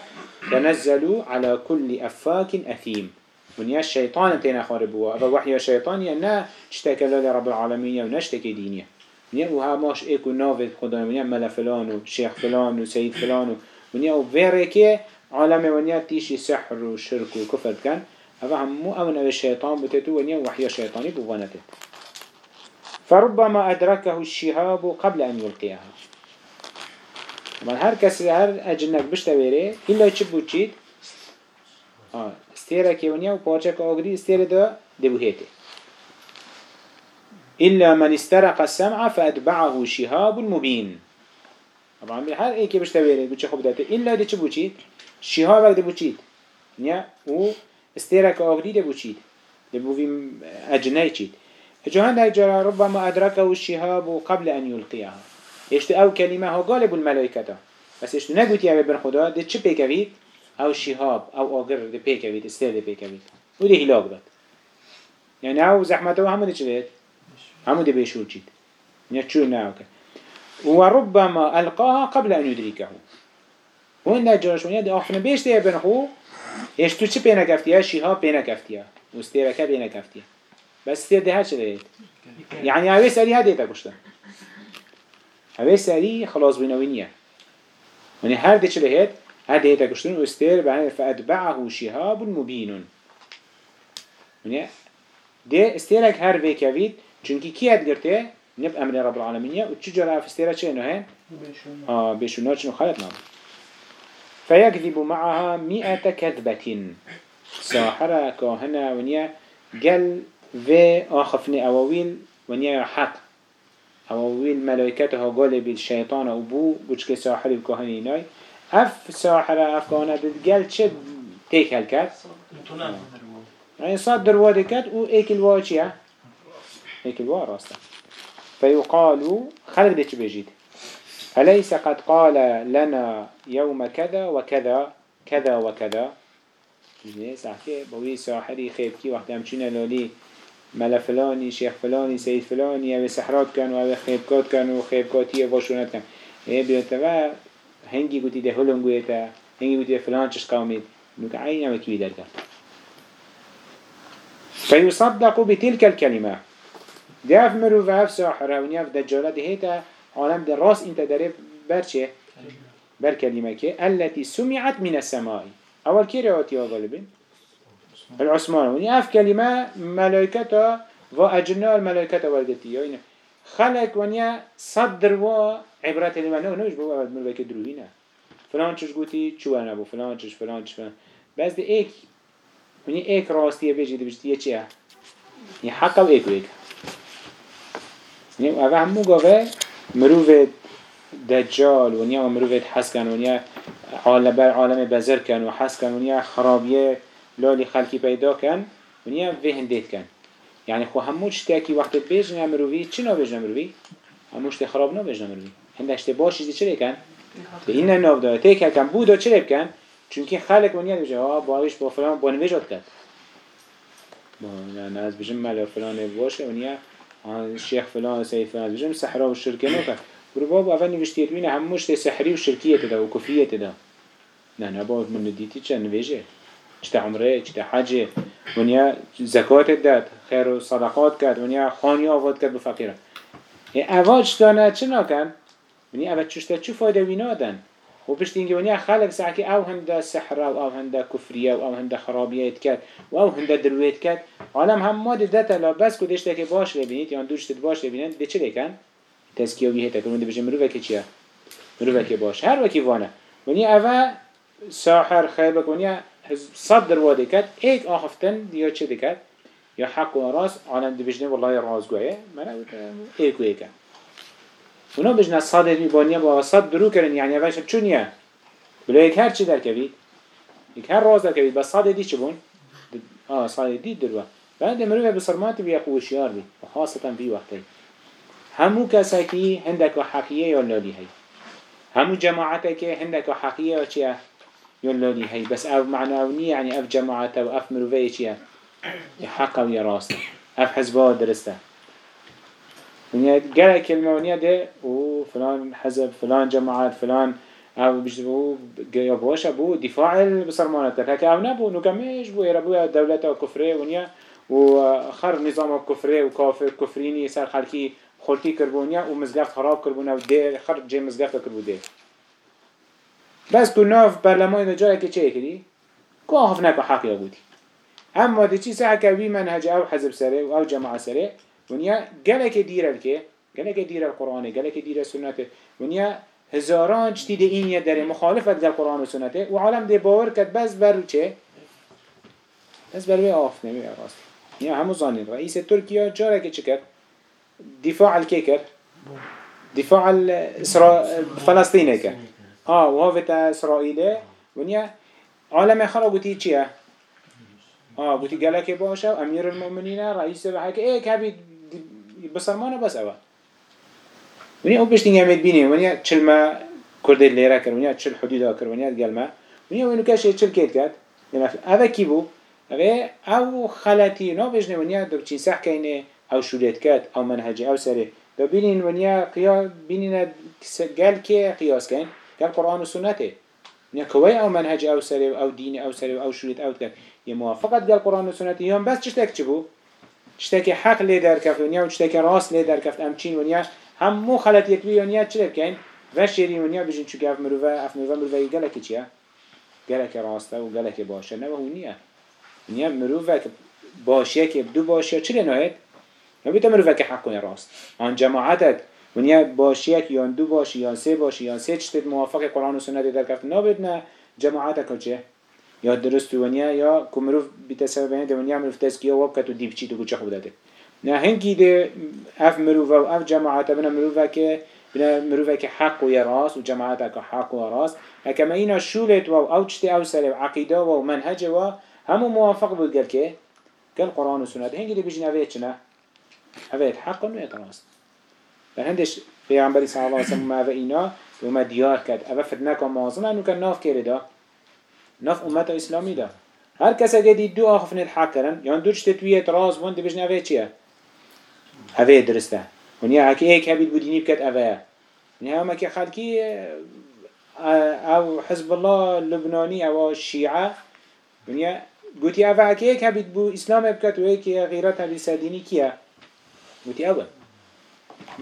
تنزلو على كل افاك أثيم ونيا الشيطان تينا خاربوا أبا وحي الشيطان ينا اشتكى لرب العالمين ونشتكي دينيا ونيا وها ماش ايكو نافذ خدا ونيا ملا فلان وشيخ فلان وسيد فلان ونيا وفيريكي عالم ونيا تيشي سحر وشرك وكفر كان هذا همو أمن أبي الشيطان بتتو ونيا وحي الشيطاني بوانته فربما أدركه الشهاب قبل أن يلقيها من هر کسی هر اجنک بشتویره إلا چه بوچید آه استيرا كيونيا و پارچه که آگری استيرا دا دبوهيته إلا من استرق السمع فأتبعه شهاب مبين طبعا هر ايكي بشتويره بوچه خوب داته إلا دي چه بوچید شهاب دبوچید نیا و استيرا كآغري دبوچید دبوفي أجناي چید جهان هجرا ربما أدركه الشهاب قبل أن يلقيها يشتو أو كلمة هو غالب الملائكة بس يشتو نقول يا ابن خدا ده چه بيكويت أو شهاب أو أغر ده بيكويت استير ده بيكويت وده هلاك بات يعني أو زحمته همو ده چه همو ده بيشول چيد يعني چو ناوك وربما ألقاها قبل أن يدركه وين جارش ونيا ده آخرنا بيش ده ابن خو يشتو چه بينا كفتيا شهاب بينا كفتيا واستيركا بينا كفتيا بس تير ده هاتش ده يعني هاي سري هادي تكشته هاي سري خلاص بينوينية يعني هر ده چله هاد هاد هيتا كشتون واستير بعد فأتبعه شهاب مبين. يعني ده استيرك هر في كفيد چونكي كي هاد قرته نب أمر رب العالمين وتشجر في استيرك چه إنه آه بيشونا چنو خلطنا فيكذب معها مئة كذبة. ساحرة كاهنة ونيا. قل و آخفني أواويل ونيا حق. أواويل ملائكته قال بالشيطان أبو بوشك ساحر الكهني ناي. أف ساحر أف كهنة دتقل چه تيك هالكات يعني صاد درواده كات و ايك الوا چيا ايك الوا راستا فيقال خلق ده چه بيجيد أليس قد قال لنا يوم كذا وكذا كذا وكذا ساحكي بوي ساحري خيبكي وقت همچينا لولي ملا فلاني شيخ فلاني سيد فلاني أو سحرات كان أو خيبكات كان و خيبكاتي واشونات كان إيه بيوتا هنگي قوتي ده هلون قويتا هنگي قوتي ده فلان چش قوميت نوك عين أو كوي دركا فيصدق بتلك الكلمة ده اف مروف اف ساحرة ونيا اف دجالة ده هيتا عالم ده راس انت داري برچه؟ بر كلمة كي التي سمعت من السماء اول كي رواتي غالبين العثمان. وني اف كلمة ملائكة و اجناء الملائكة والدتي يعني خلق ونيا صدر و عبرت هنی نه نوش بابا از مروی که دروی نه. فلان چش گوتی چو نبو فلان چش فلان چش فلان. بس ده ایک منی ایک راستیه بجید بجید یه چیه یه حق و ایک و ایک. یعنی اوه همو گاوه مروی دجال و نیا مروی حسکن و نیا عالم بر عالم بزر کن و حسکن و نیا خرابیه لالی خلکی پیدا کن و نیا وهن کن. یعنی خب خو همو که وقت بجنه مروی چی نو بیجن مروی همو چت خراب نا بجنه مروی هندشت باشی چه کن به این ناف داره. تیک کن بودا چه کن چونکه خلق ونیا دیجه ها باویش با فلان با نویجات کرد. با نه از بجم ملا فلان باشه ونیا شیخ فلان سید فلان بجم سحرا و شرکه نکن. برو باب اول نوشتیت وینه هموش تی سحری و شرکیت ده و کفیت ده. نه نه باید من دیتی چه نویجه؟ چه عمره چه حج ونیا زکات داد خیر و صدقات کرد ونیا خانی آواد کرد به فقیره اواج دانه چه نکن؟ ونیا اواج چشته چه فایده وینا دن و پشت اینکه ونیا خلق سعی او هنده سحر و او هنده کفریه و او هنده خرابیت کرد و او هنده درویت کرد عالم هم ما ده تلا بس کدشته که باش ببینید یا دوشت باش ببینید ده چه لیکن تزکیه ویه تکرون ده بشه مروفه که چیه مروفه که باش هر وکی وانه ونیا اوا ساحر خیبک ونیا صد دروادي كات ايك آخفتن يا چه دكات يا حق و راس عالم دبجنه والله راز گوه منا ايك و اونا بجنه صد میبانیه با صد درو کرن يعني اوش چونیه بلا ايك هر چه در كبيد ايك هر راز در كبيد بس صد دي چه بون آه صد دي دروا بعد مروه بسرمات بيا خوشيار بي وخاصة في وقتي همو كساكي عندك حقية يولولي هي همو جماعتك عندك حقية وچيا يولولي هي بس أو معناوني يعني اف جماعته واف مروه چيا حقا ويا راسته اف حزبه درسته ونيا جرى كلمة ونيا ده وفلان حزب فلان جماعات فلان أو بيجتبو يبوش أبو دفاع البصرمانة هكا أو نبو نقمش بو يربو دولة كفرية ونيا وخر نظام كفري وكافر كفريني سر خلقي خلقي كربونيا ومزقفت خراب كربونا ودير خر جي مزقفت كربو دير بس تو ناف برلمان ده جاية که چه کردی؟ که آخف نکو حقی بودی. اما چی سعی که وی منهج أو حزب سره و أو جماعة سره ونیا گله که دیره که گله که دیره القرآنه گله که دیره سنته ونیا هزاران چتی ده این داره مخالفت گل قرآن و سنته و عالم ده باور کد بس بر چه؟ بس بر آف نمی راست یا همو زانین رئیس ترکیه جاره که چکر دفاع الكيكر دفاع الإسرا... فلسطين كر آه وهو تا إسرائيل ونيا عالم خلا قلتي چيه آه قلتي قالك باشا أمير المؤمنين رئيس بحك إيه كابي بسرمانه بس أول ونیا أو پشتی نعمت بینی ونیا چل ما کرد لیره کرد ونیا چل حدود کرد ونیا گل ما. ونیا ونو کش چل کرد. یعنی اوه کی بو اوه أو خلاتی نو بجنه ونیا دو چین سح کینه أو شولت کرد أو منهج أو سره دو بینین ونیا قیاس بینین گل که قیاس کن. گل قرآن و سنته. ونیا کوی أو منهج أو سره أو دین أو سره أو شولت أو کرد. یه موافقت گل قرآن و سنته یام بس چشتک چی بو شتك حق لي در كف ونيا وشتك راس لي در كف أمشين ونيا هم مو خلت يكبي ونيا چلب كين وشيري ونيا بجن شو كاف مروفا أف مروفا مروفا يقلك باشه نه و وقلك باشا نوه نيا نيا مروفا باشا كيب دو باشا چلي نهيت که حق کنه راست. ان جماعتك ونیا باش یک یا دو باش یا سه باش یا سه چتید موافق قرآن و سنت در کفت نابد نه. جماعت یا درست ونیا یا کمروف بیت سبب ونیا مروف تسکیه واب کتو دیب چی تو چه خود داده. نه هنگی ده اف مروفه و اف جماعت بنا مروفه که بنا مروفه که حق و راس و جماعت که حق و راس اکما اینا شولت و أو چتی أو سر عقیده و منهج و همو موافق بود گل که؟ گل قرآن و سنت. هنگی ده بجین اوید چنه اوید حق و نوید راست. هندش پیامبری صلی الله علیه وسلم ما اینا و ما دیار کرد. اوه فتنه که انو که ناف کرده. ناف امت اسلامی دا. هر کس اگه دید دو آخفن الحق کرن یا دو چتی توی اعتراض بند بجن اوید چیه؟ هذا درسته. ونیا هکی ایک هبید بودینی بکت اوه. ونیا هم که خلکی أو حزب الله لبناني أو شیعه. ونیا قلتي اوه هکی ایک هبید بو اسلام بکت و ایک غیرت هبید سردینی کیه؟ قلتي اوه.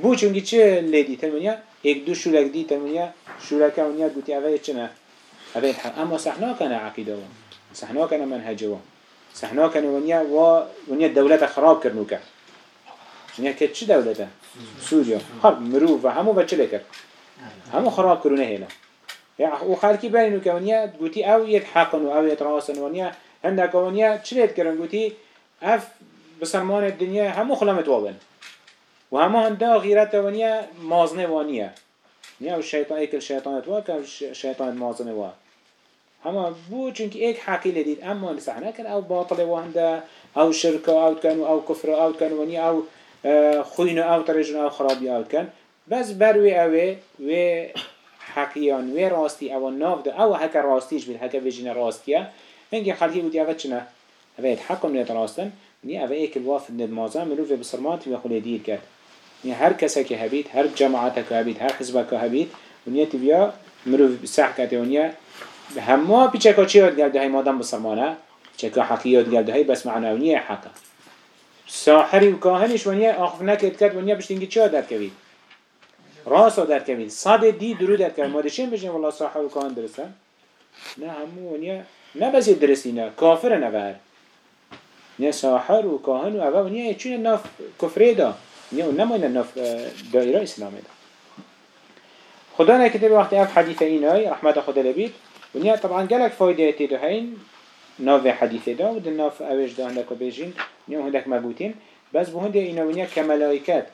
بو چونگی چه لیدی تنونیا ایک دو شولک دی تنونیا شولکه ونیا قلتي اوه چنه؟ الحق أما صحنا كان عقيدة صحنا كان منهجه صحنا كان ونیا و ونیا دولت خراب کرنو کرد يعني كت چه دولته سوريا. حرب مروف همو بچه لكر همو خراب كرونه هنا يعني وخالكي بينو كونيا قوتي أو يتحقن أو يتراسن ونيا هندك ونيا چليت كرن قوتي اف بسرمان الدنيا همو خلمت وابن. وهمو هندا غيرت ونيا مازنه وانيا نيا الشيطان ايك الشيطان واكا الشيطان مازنه وا هما بو چونك ايك حقي لديد اما نسحنا كان أو باطل وهندا أو شركة أو كانوا أو كفر أو كانوا ونيا أو خوین أو ترجن أو خرابی أو کن بس بروی اوه و حقیان و راستی أو ناف ده أو حکا راستیش بید حکا ویجین راستیه هنگی خلقی بودی اوه چنه اوه حق نیت راستن نی اوه ایک الواف ند مازن مروف بسرمات و خلی دیر کرد نی هر کسی که هبید هر جماعت که هبید هر حزب که هبید ونیا تبیا مروف سح کرده ونیا همه پیچه که چی یاد گرده های مادم بسرمانه چه حقی یاد گرده های بس معنی ونیا حقه ساحری و کاهنش ونیا آخف نکرد کرد ونیا بشتینگی چه در کوید راسا در کوید صد دی درو در کوید ما دشین بشین والله ساحر و کاهن درستن. نه همو ونیا نه بس درستی نه کافر نور نه ساحر و کاهن و اوه ونیا چون ناف کفره دا. ونیا نماینه ناف دائرة اسلامه دا خدا نکتب وقتی أف حدیث اینای رحمت خدا لبید ونیا طبعا گلک فایده تیدو هین ناف حدیث دا و دل ناف اوش دا هندک بیجین نيو هندك مبوتين. بس بهند إنه ونيا كملائكات.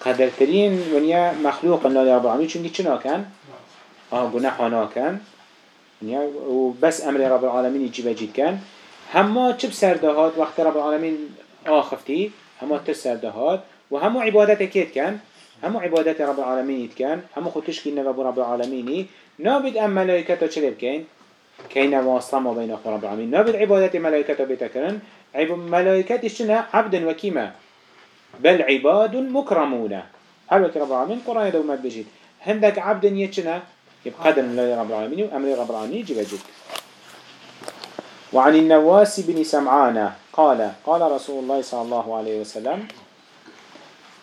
قدرترين ونيا مخلوق الله رب العالمين چونكي چنا كان؟ آه گناحانا كان. ونيا وبس أمر رب العالمين يجيب جيد كان. هما چه بسردهات وقت رب العالمين آخفتي هما تسردهات و همو عبادت كيت كان همو عبادت رب العالمين كان همو خطش كنا رب العالمين نابد أم ملائكته چه بكين كينا واصلة ما بين رب العالمين نابد عبادت ملائكته بتكرن عب ملائكة شنا عبد وكيما بل عباد مكرمون هل رب العالمين قرآن دوما بجيت هندك عبد يتشنا يبقدر الله رب العالمين وأمر رب العالمين يجب جد وعن النواس بن سمعان قال قال رسول الله صلى الله عليه وسلم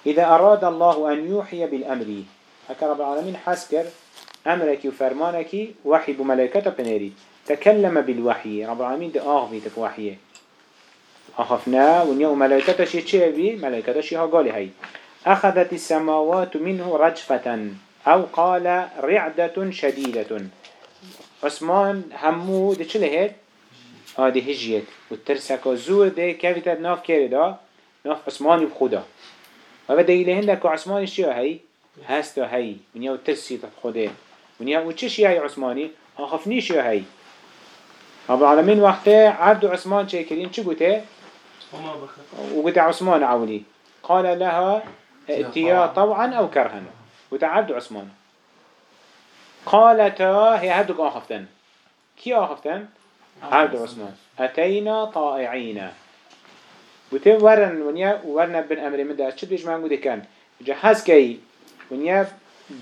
إذا أراد الله أن يوحي بالأمر هكا رب العالمين حسكر أمرك وفرمانك وحي بملائكة بنيري. تكلم بالوحي رب العالمين ده آغفي تفوحيه أخفنا ونيا وملائكة شيء شيء بي ملائكة شيء قالي هاي. أخذت السماوات منه رجفة أو قال رعدة شديدة. عثمان همو ده چله آه ده هجيت والترسك زور ده كيف ناف كيري دا ناف عثماني بخدا و دلیل هندك عثماني چيه هاي؟ هستا هاي ونيا وترسي خده ونيا وچش هاي عثماني؟ آخفنيش هاي رب العالمين وقته عبد عثمان چه كرين چه قوته؟ وقت عثمان عولي قال لها اتيا طوعا أو كرها وتعبد عثمان. قالتا هي هدوك آخفتن. كي آخفتن؟ عبد عثمان. أتينا طائعين. وتي ورن ونيا ورنا بن أمر من ده شد بيش معنقو دي كان؟ جهاز كي ونيا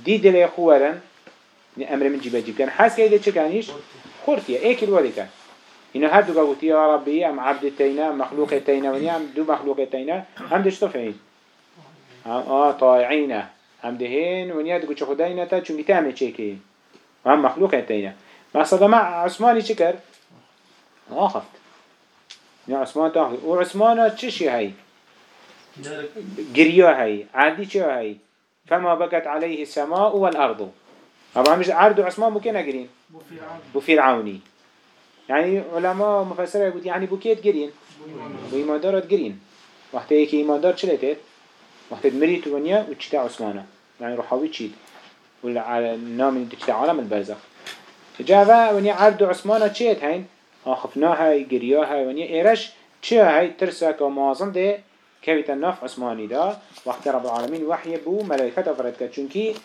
دي دلي خو ورن. أمر من جيبا جيب كان حاس كي دي چه كانيش خورتيا. ايك الوالي كان؟ إنه هر دو قوتي يا ربي أم عبد تينا مخلوق تينا ونيا أم دو مخلوق تينا هم دش تفعين آه طائعين. هم دهين ونيا دو چه خداینا تا چون تعمل چه كي هم مخلوق تينا مقصد مع عثماني چكر آخفت يا عثمان تاخذ وعثمان تشي هاي قريا هاي عادي چه هاي فما بكت عليه السماء والأرض طبعا مش عرض عثمان ممكن قرين بفرعوني يعني علماء مفسره يقول يعني بوكيت جرين وإيماندارات جرين وقت هيك إيماندار شلتت وقت مريت ونيا وتشتاع عثمانه. يعني روحاوي تشيد ولا على نام تشتاع عالم البرزخ. جاء ونيا عبد عثمانه تشيت هين آخفناها جرياها ونيا إيرش چه هاي ترسك ومازن ده كويت النف عثماني دا. وقت رب العالمين وحي بو ملائكة أفرد كد چونكي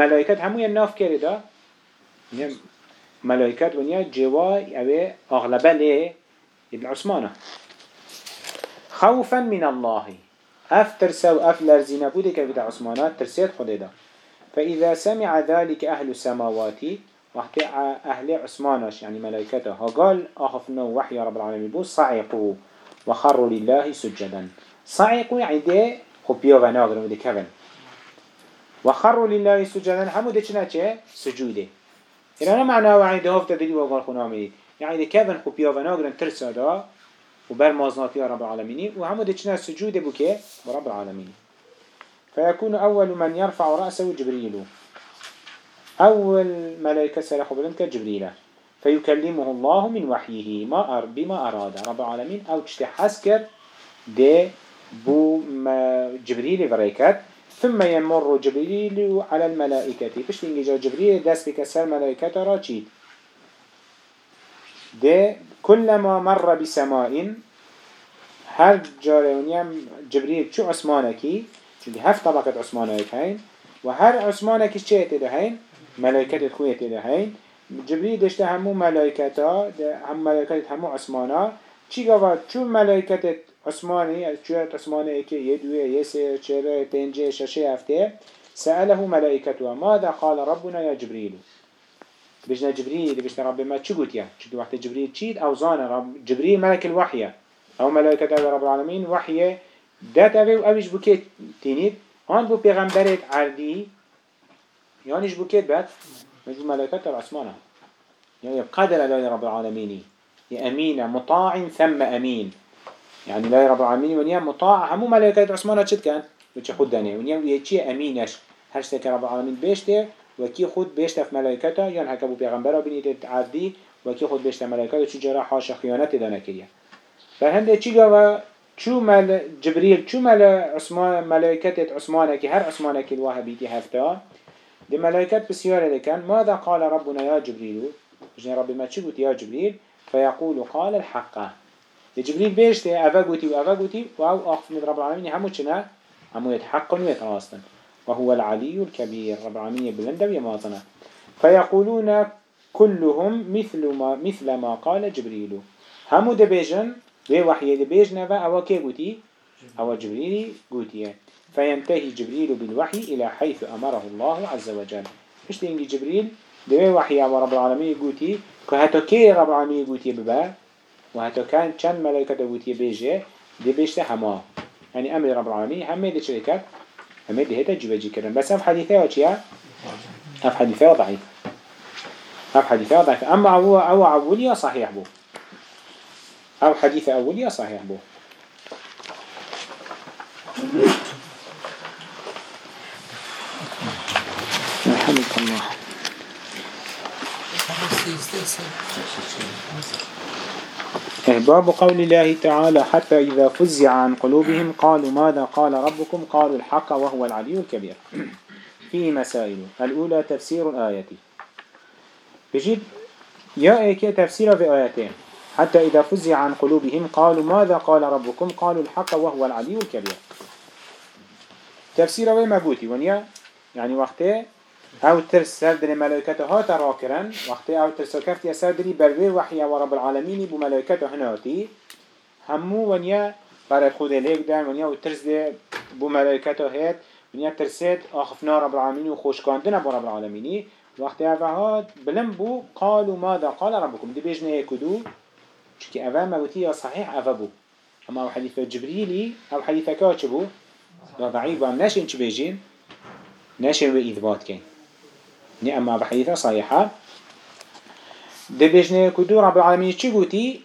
ملائكة همو يناف كري دا. ملائكة ونيا جوا اوه اغلبه ليه ابن عثمانه خوفا من الله اف ترسو اف لرزينا بوده كبدا عثمانات ترسيت خده فإذا سمع ذلك أهل السماوات وقت أهل عثمانش يعني ملائكته. قال أخفنا وحي رب العالمين. بو صعقوا وخروا لله سجدا. صعقوا يعني ده خبيا وناغر ودي كفن. وخروا لله سجدا. همو ده چنا چه؟ سجوده. أنا معنى وعي دهوف تدري وقال خنامي يعني دي كيفن خو بيا وناغرن ترسا دا وبر مازناتي رب العالمين. وهمو دي چنا سجود بكي برب العالمين. فيكون أول من يرفع رأسه جبريل. أول ملائكة سلاح بلنك جبريل. فيكلمه الله من وحيه ما أر بما أراد. رب العالمين. أو تشتحسكر دي بو جبريل فريكات ثم يمر جبريل على الملائكة. بش تنجي جبريل دست بكسر ملائكة راجيد ده كلما مر بسماء هر جارونيا جبريل شو عثمانكي؟ چونكي هفت طبقة عثمانك هين وهر عثمانك چه ده هين؟ ملائكة خوية ده هين جبريل دشته همو ملائكة هم ملائكة همو عثمانا چی گفت؟ چون ملائکت عثمانی چویت عثمانی که یه دوه یه سه چهره پنجه ششه هفته سأله ملائكتها ماذا قال ربنا يا جبريل بجنا جبريل بجنا رب ما قلت يا چه وقت جبريل چيد أو زان رب جبريل ملك الوحي أو ملائكة رب العالمين وحي دات اوه و اوش بكيت تينيد هان بو پیغمبرت عردي يانش بكيت بات مجو ملائكة العثمانة يعني قدر الله رب العالمين. أمين مطاع ثم أمين. يعني لا رب العالمين ونيا مطاع. همو ملائكة عثمان شد كان؟ وچه خود دانه. ونيا يچي أمينش. هشتا كرب العالمين بيشته وكي خود بيشته في ملائكته يعني هكا بو پیغمبره بنيت عردي وكي خود بيشته ملائكته چو جرا حاشا خيانت دانه كريا. فهنده چي قوة شو مال جبريل شو مال عثمان ملائكة عثمانة كي هر عثمانة كي الواهبيتي هفتا دي ملائكة بسيارة لكان ماذا قال ربنا يا جبريل؟ جنة ربي ما تشبت يا جبريل؟ فيقول قال الحق. جبريل بيشت أفا قوتي وأفا قوتي وأو أخف من رب العالمين. همو چنا همو يتحق ويتراستن وهو العلي الكبير. رب العالمين بلند ويماطنا فيقولون كلهم مثل ما مثل ما قال جبريل. همو دبيجن؟ ووحي دبيجن أو كي قوتي أو جبريل قوتي فينتهي جبريل بالوحي إلى حيث أمره الله عز وجل. مش تيجي جبريل؟ دوي وحي أو رب العالمين قوتي كهتو كي رب العالمين قوتي ببا وهتو كان كان ملائكة قوتي بيجي دي بيجته هما يعني أمر رب العالمين هم دي شركات هم دي هتا جبجي كرن بس هم حديثة وشيا هم حديثة ضعيف؟ هم حديثة ضعيف؟ أما أو أو أولية صحيح بو. أو حديث أولية صحيح بو. الله. باب قول الله تعالى حتى إذا فزع عن قلوبهم قالوا ماذا قال ربكم؟ قالوا الحق وهو العلي الكبير. فيه مسائل. الأولى تفسير الآية. بجد يا إيكي تفسير في آياتين حتى إذا فزع عن قلوبهم قالوا ماذا قال ربكم؟ قالوا الحق وهو العلي الكبير. تفسير وما قوتي ونيا؟ يعني وقته أو ترس سردر ملائكته هات راكرن وقت أو ترس كفت يا سردري بروي وحي ورب العالمين بو ملائكته هناتي همو ونيا برای خود لیک دن ونیا و ترس ده بو ملائکته هات ونیا ترسید آخفنا رب العالمين و خوشکاندن بو رب العالمين وقت اوهات بلن بو قالوا ماذا قال ربكم دي بيجنا يكدو چونك اوه موتي يا صحيح اوه بو. اما أو حديث جبريلي أو حديث كاتش بو؟ ضعيف وام ناشن چه بيجين ناشن و إثبات كين أما بحديثة صحيحة. دبجنه كدو رب العالمين چي قوتي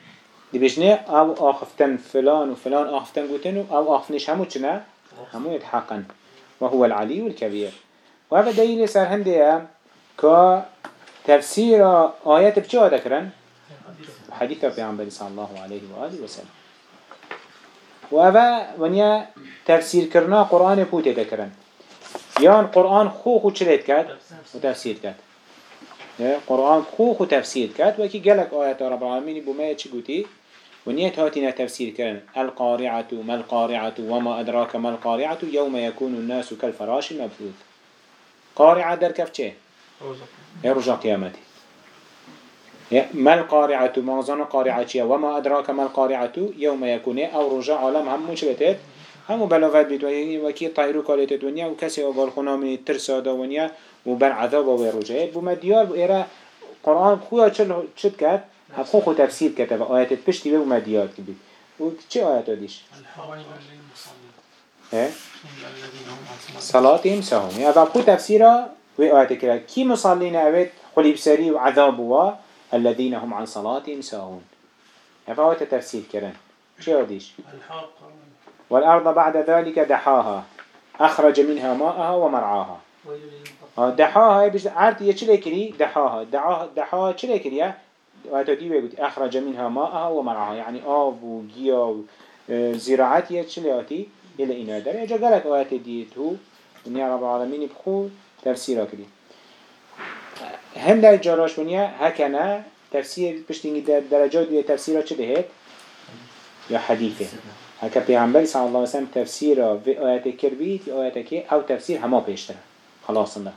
دبجنه أو آخفتن فلان وفلان آخفتن قوتن أو آخفنش همو چنا همو يتحقن وهو العلي الكبير وهذا دليل سر هنده كا تفسير آيات بچه ذكرن حديث پیغمبر صلى الله عليه وآله وسلم وهذا ونيا تفسير كرنا قرآن بوته ذكرن يان قرآن خو خو چلت كد وتفسير كد قرآن خو خو تفسير كد وكي قالك آيات رب العالمين بما يتش قوتي ونيت هاتنا تفسير كرن القارعة ما القارعة وما أدراك ما القارعة يوم يكون الناس كالفراش المبثوث قارعة در كف چه؟ رجع قيامتي ما القارعة ما ظن قارعة وما أدراك ما القارعة يوم يكون أو رجع عالم هم مش بتت همو بلاغت بيت وكي طايرو كاليت الدنيا وكسي أقال خنا من الترسا دونيا وبر عذاب ويرجعت بما ديار بإيرا قرآن خويا چل چد كات هفخو خو تفسير كتب آيات بشتي بما ديار كبير وچه آيات ديش؟ صلاتهم سهم يعني أبقى تفسيرا وآيات كلا كي مصلين أبت خليب سري هو الذين هم عن صلاتهم ساهون هذا تفسير كرن شو ديش والأرض بعد ذلك دحاها. أخرج منها ماءها ومرعاها دحاها بيش عرض يشلي كري دحاها دحاها دحاها شلي كري واتدي بيقول أخرج منها ماءها ومرعاها يعني آب وجيا وزراعات يشلي آتي إلى إنا در إجا قالك آيات ديتو ونيا رب العالمين بخو تفسير كري هم لا جاراش ونيا هكنا تفسير بشتيني درجات دي چه دهت يا حديثه هكا پیغمبر صلى الله عليه وسلم في آيات كربيت آيات كي أو تفسير هما بيشتر خلاص الله.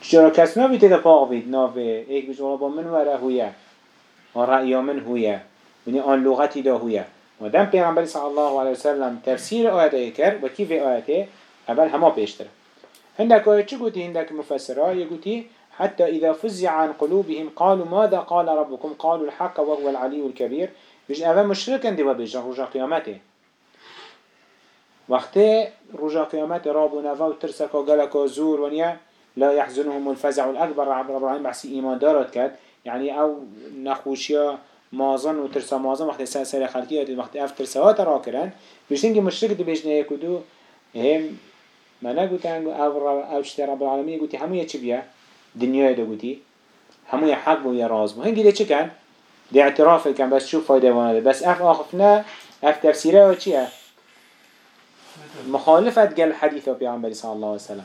چرا کس نبی تیده پاق بید ناوه ایک بیش با من وره هویه. و رأی من هویه. منی آن لغتی دا هویه. ودم پیغمبر صلی الله علیه وسلم تفسیر آیت کرد و کیف آیته اول هما پیشتر هندك آيات چه قوتي هندك مفسرة يقولي حتى إذا فزع عن قلوبهم قالوا ماذا قال ربكم؟ قالوا الحق وهو العلي الكبير. بيجن أفا مشركن دي بيجن رجا قيامته وقتی رجا قيامته رابو نفا و ترسكا غلقا زور ونيا لا يحزنهم الفزع الأكبر. رب العالمين بحسي إيمان دارت كد يعني أو نخوشيا مازن و ترسا مازن وقتی سر سر وقتی اف ترساوات را کرن بيجن که مشرک بيجن يكدو هم ما نقولتن أو أو شتى رب العالمين قلتي همو يا چبيا دنيا ده قلتي همو يا حق و يا راز هنگی ده چه کن؟ دي اعتراف كان بس شوف فايدة وأنا بس اف آخفنا اف تفسيره وچيه مخالفة قال حديثه بيعنبري صلى الله عليه وسلم.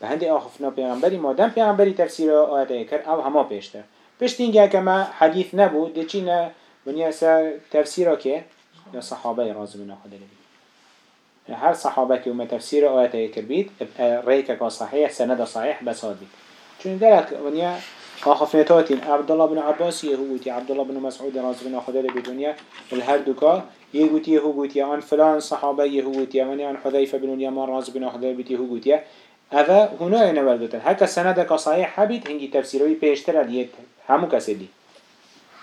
به هندی آخفنا پیغمبری مادم پیغمبری تفسیر آیت اکر او همه پیشتر. پشتین گه که ما حدیث نبود ده چی نه؟ بنیا سر تفسیر که؟ نه صحابه رازم بنا خدا هر صحابه که اومه تفسیر آیت اکر بید ریک که صحیح سند صحیح بساد بید. چون دلک بنیا آخفنتاتین عبدالله بن عباس یهوتی عبدالله بن مسعود رازو بنا خدا لبید بنیا دو دوکا يهودية هوجوتية آن فلان صحابه يهودية من حذیفه حذيفة بن اليمان راز بن حذيفة يهودية يهوتي هذا هنا ينوال دوتن هكا سندك صحيح حبيت؟ هنجي تفسيروي بيشتر ديت همو كسي دي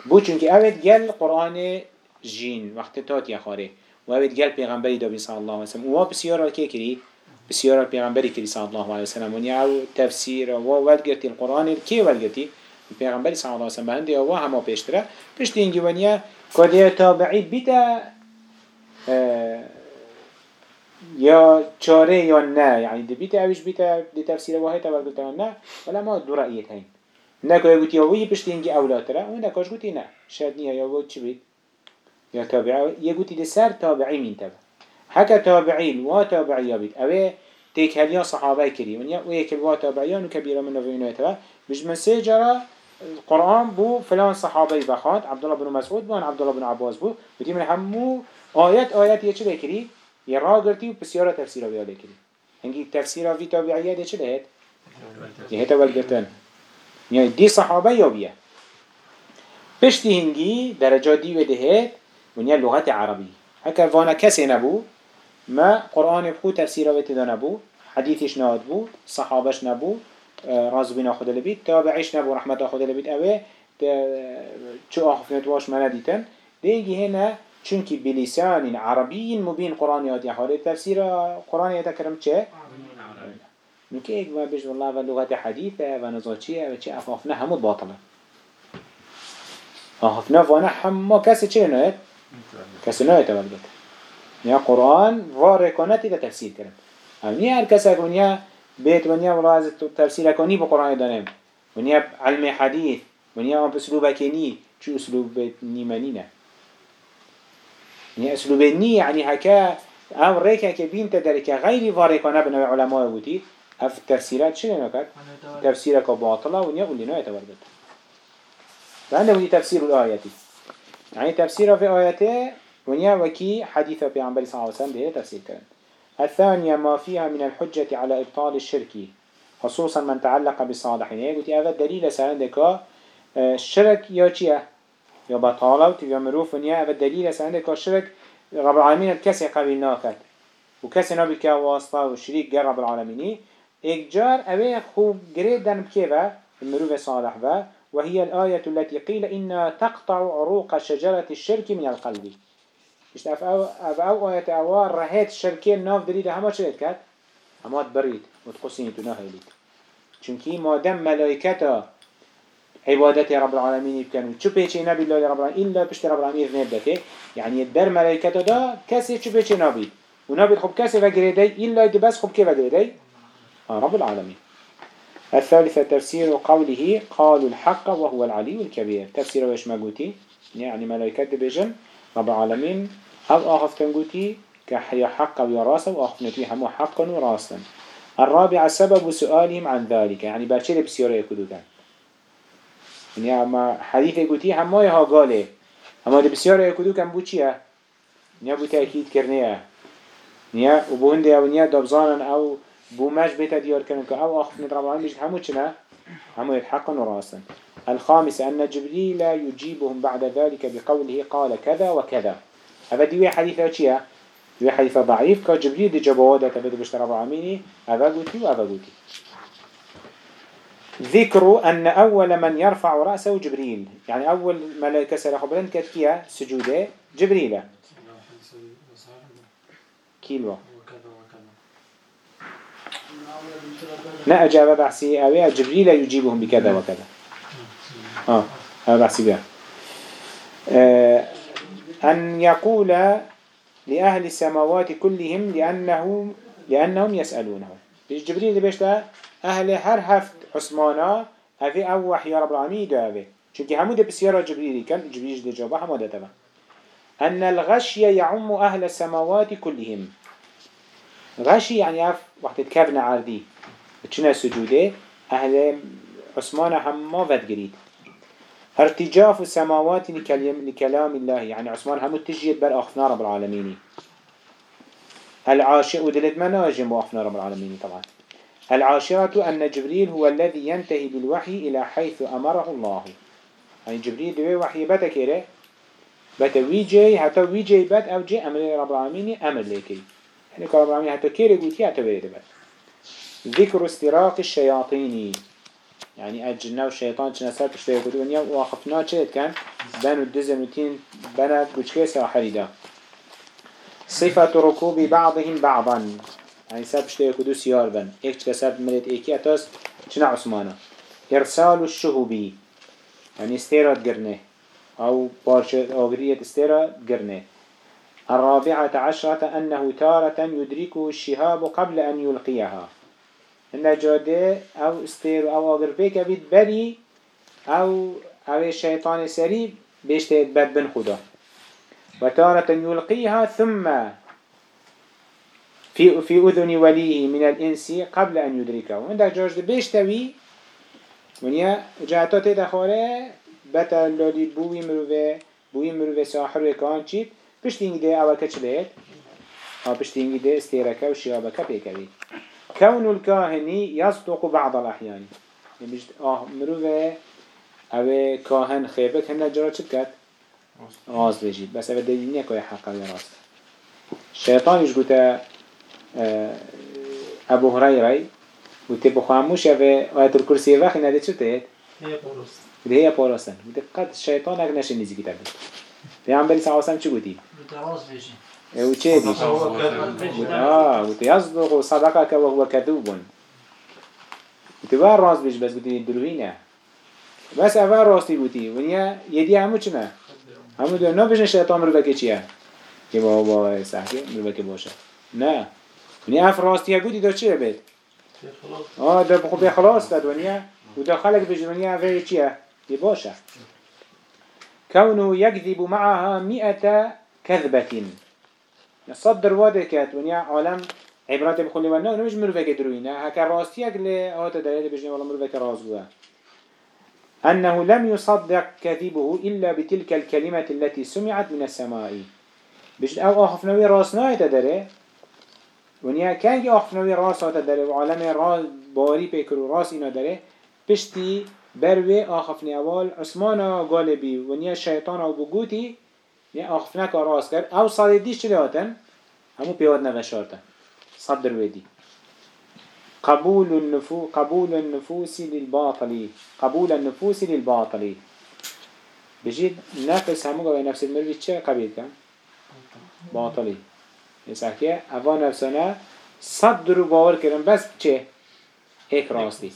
بو چونك اوید گل قرآن جين وقت تات يخاره و اوید گل پیغمبری دابي صلى الله عليه وسلم و بسيارة كي كري بسيارة پیغمبری كري صلى الله عليه وسلم ونيا أو تفسير و ولگرتي القرآن. كي ولگرتي پیغمبری صلى الله عليه وسلم بهندي أو همو بيشتره پشت اینگی ونیا کده تابعی بیتا یا چاره یا يا نا يعني یعنی دبيت اوش بيتا لتفسير واهي تبرد تا نه ولی ما دو رأيتين نكو يقول يا وي بشتينجي اولاد نه ونكاش نیا یا وی چی بید؟ یا تابعه تابع گوتی دی سر تابعي من تبع و تابعی یا بید؟ اوه تیک هلیا صحابه كريم ويك الواتابعيان وكبيرة من نوی نوی تابع مش من سيجرة قرآن بو فلان صحابه بخاند عبدالله بن مسعود بو عبدالله بن عباس بو. وتي من همو آیت آیت يا چه بکری؟ یه را گرتی و بسیارا تفسیر بیا بکری هنگی تفسیر وی تابعیه ده چه لهت؟ یه هتا ولگرتن يعني دي صحابة يوبيا بشتي هنجي درجات دي ودهت ونيا اللغة عربية هكا فانا كسي نبو ما قرآن بخو تفسيره وتدا نبو حديثش ناد بو صحابش نبو راز بين أخذ البيت تابعش نبو رحمة أخذ البيت أوي شو أخف نتواش ما نديتن ديجي هنا چونکی بلیسان عربی مبین قرآن یادی حاله تفسیر قرآن یاد کرم چه؟ نکه ایک ما بیش والله و لغت حدیثه و نزاچیه و چه افافنه همو باطله. افافنه وانه همه کسی چه نوید؟ کسی نوید اول بده. یا قرآن واره رکانتی و تفسیر کرم اونی هر کسی کنیا بیت ونیا و از تفسیر کنی با قرآن دانم ونیا علم حدیث ونیا اسلوب کنی چه اسلوب نیمنی نه. نيا أسلوب ني يعني هكا أو ريكا كبين تدرك غير فارقنا بنا علماء ودي. أف تفسيرات شنو نكت تفسيرك باطلة ونيا قول لنا يتورد فعنده ودي تفسير الآية يعني تفسير في آياته ونيا وكي حديث في عن صلى الله عليه وسلم به تفسير كان. الثانية ما فيها من الحجة على إبطال الشرك خصوصا من تعلق بالصالحين. يقول هذا دليل سعندك الشرك يا يا بطالة يا مروف ونيا هذا دليل سعندك الشرك رب العالمين الكسي قبل ناكت وكسي نبي كواسطة وشريك رب العالمين إجار أوي خوب جريدا بكيفا المروف صالح با وهي الآية التي قيل إنها تقطع عروق شجرة الشرك من القلب. مش أف أو أف أو آية أوار رهيت الشركين ناف دريد هما شريت كات هما تبريد متقصين تناهيليت چونكي ما دم ملائكتا عبادة رب العالمين يبكن شو بيجي نبي الله رب العالمين إلا بشت رب العالمين نبدته يعني الدر ملائكته دا كسي شو بيجي نبي ونبي خب كسي وجريدي إلا بس خب كيف وجريدي آه، رب العالمين الثالثة تفسير قوله قالوا الحق وهو العلي الكبير تفسير ويش مقوتي يعني ملائكة بجن رب العالمين أو آخفتن قوتي كحيا حق وراسا وآخفتن همو حقا وراسا الرابع سبب سؤالهم عن ذلك. يعني باشر بسيارة يكدو كان يعني أما حديث قوتي همو يها قاله. أما دي بسيارة يكدو كان بوچيه نيا بو تأكيد كرنيه نيا وبوهنده أو نيا دبزانا أو بو مش بيتا ديار كنن كأو آخف من رب العالمين همو چنا همو يتحقن وراسا الخامس أن جبريل يجيبهم بعد ذلك بقوله قال كذا وكذا هذا دي حديثة چيا دي حديثة ضعيف كجبريل دي جبواده تبدو بشت رب العالمين هذا قلتي وهذا قلتي ذكر أن أول من يرفع رأسه جبريل. يعني أول ملائكة سرخبرن كتكيا سجودة جبريل كيلو لا أجاب بحثي أوي جبريل يجيبهم بكذا وكذا. آه هذا بحثي بها. آه أن يقول لأهل السماوات كلهم لأنه لأنهم يسألونه. جبريل بيشتا أهل هر هفت عثمانا أفي أو وحي رب العالمين ده أفي چونك همو ده بسيارة جبريل كان جبريل ده جوابه همو ده تبا أن الغشي يعم أهل السماوات كلهم. غشي يعني أف وقت تكابنا عردي چنه سجوده؟ أهل عثمان هم ود گرید ارتجاف السماوات لكلام الله. يعني عثمان همو تجيت بر أخفنا رب العالمين العاشر ودلت ما ناجم أخفنا رب العالمين طبعا. العاشرة أن جبريل هو الذي ينتهي بالوحي إلى حيث أمره الله. يعني جبريل دوي وحي بتا كيره بتا ويجي حتى ويجي بات أو جي أمر رب العالمين أمر ليكي. يعني رب العالمين حتى كيره قلتي حتى بريد بات. ذكر استراق الشياطين. يعني الجنة والشيطان كنا سر بشتري كتبنيا وقفنا چلت كان بنو الدزن وتين بنا بوشكي ساحري دا صفة ركوب بعضهم بعضا. يعني سر بشتري كدو سيار بن. إيك سر ملت إيكي أتاس چنا عثمانا إرسال الشهبي يعني استيراد قرنه. أو بارشة أغرية استيراد قرنه. الرابعة عشرة أنه تارة يدركه الشهاب قبل أن يلقيها. النجاده أو استير أو اگر بيك بيت بري أو أو الشيطان سري بيشت بد بن خدا. وتارة يلقيها ثم في في أذن وليه من الإنس قبل أن يدركه. وعندك جاج بيشتوي ونيا جاءتو تدخوله بتا لولي بوي مروفه بوي مروفه ساحر وكان چيب پشتینگی ده اول کچ بید ها پشتینگی ده استیرکه و شیابکه پیکوید كون الكاهن يصدق بعض الأحيان. يعني آه مروه أو كاهن خيبك هنا جرى چكت راس بيجيد بس أبدا دليل نيكو كوي حقا راس الشيطان يش ابو هريره وتي بخاموش في آية الكرسي واخي نادي شتيت هي بورس ده هي بورسن وتي قد الشيطان أجنش نزي كتاب. پیامبر صلی الله علیه و چی گویی؟ او چه دی؟ آه و تی و صدقه که و هو كذوب و تی بار راست بیش بس بودی دروغی نه بس اول راستی بودی. و نیا یه دی همه چی دو نه بچه شیطان رو چیه که با با سعی رو بکه باشه نه. ونیا اف راستی گودی دو چیه بید آه ده بخو بخلاص داد ونیا و داخلك بجد ونیا اوه چیه دی كونه يكذب معها مئة كذبة صدر واده كات ونيا عالم عبرات بخوني وأنا نمش مروفك دروينا هكا راستيك لهاتا دلالة بجنة والله مروفك رازوه أنه لم يصدق كذبه إلا بتلك الكلمة التي سمعت من السماء بجد أو أخفنوي راسنا يتدري ونيا كان أخفنوي راس تدري وعالم راس باري بيكرو راس إنا دره بشتي بروي آخفني أول عثمانا غالبي ونيا الشيطان أو بقوتي نه آخفنک راست کرد. أو صد دیش چلی هاتن همو پیاد نوشارتن. صدر ویدی. قبول النفو قبول النفوس للباطل. قبول النفوس للباطل. بجید نفس همو نفس المروي چه قبيل كان باطلي يساكي اوه نفسنا صدر و باور کرن بس چه؟ ایک راستی.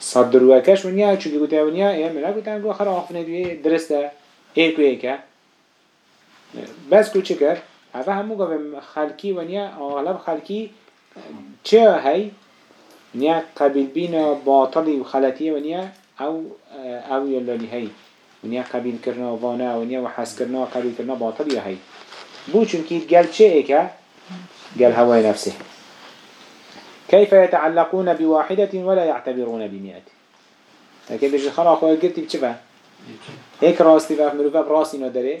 صدر و کش ونیا چونکه گوته ونیا ایه ملا گوتن گو خرا آخفنه دوی درسته ایک و ایکه بس کو چه کرد؟ اوه همو گوه خلکی و نیا اغلب خلکی چه هی؟ نیا قبیل بین باطلی و خلطیه و نیا او او یلالی هی. و نیا قبیل کرنا وانه و نیا و حس کرنا قبیل کرنا باطلی هی. بو چونکی گل چه ایکه قال هواي نفسه كيف يتعلقون بواحدة ولا يعتبرون بمئة؟ لكن بيجي خلاص أخوة قلت بشبه هيك راستي بقى مروفا براس إنه داره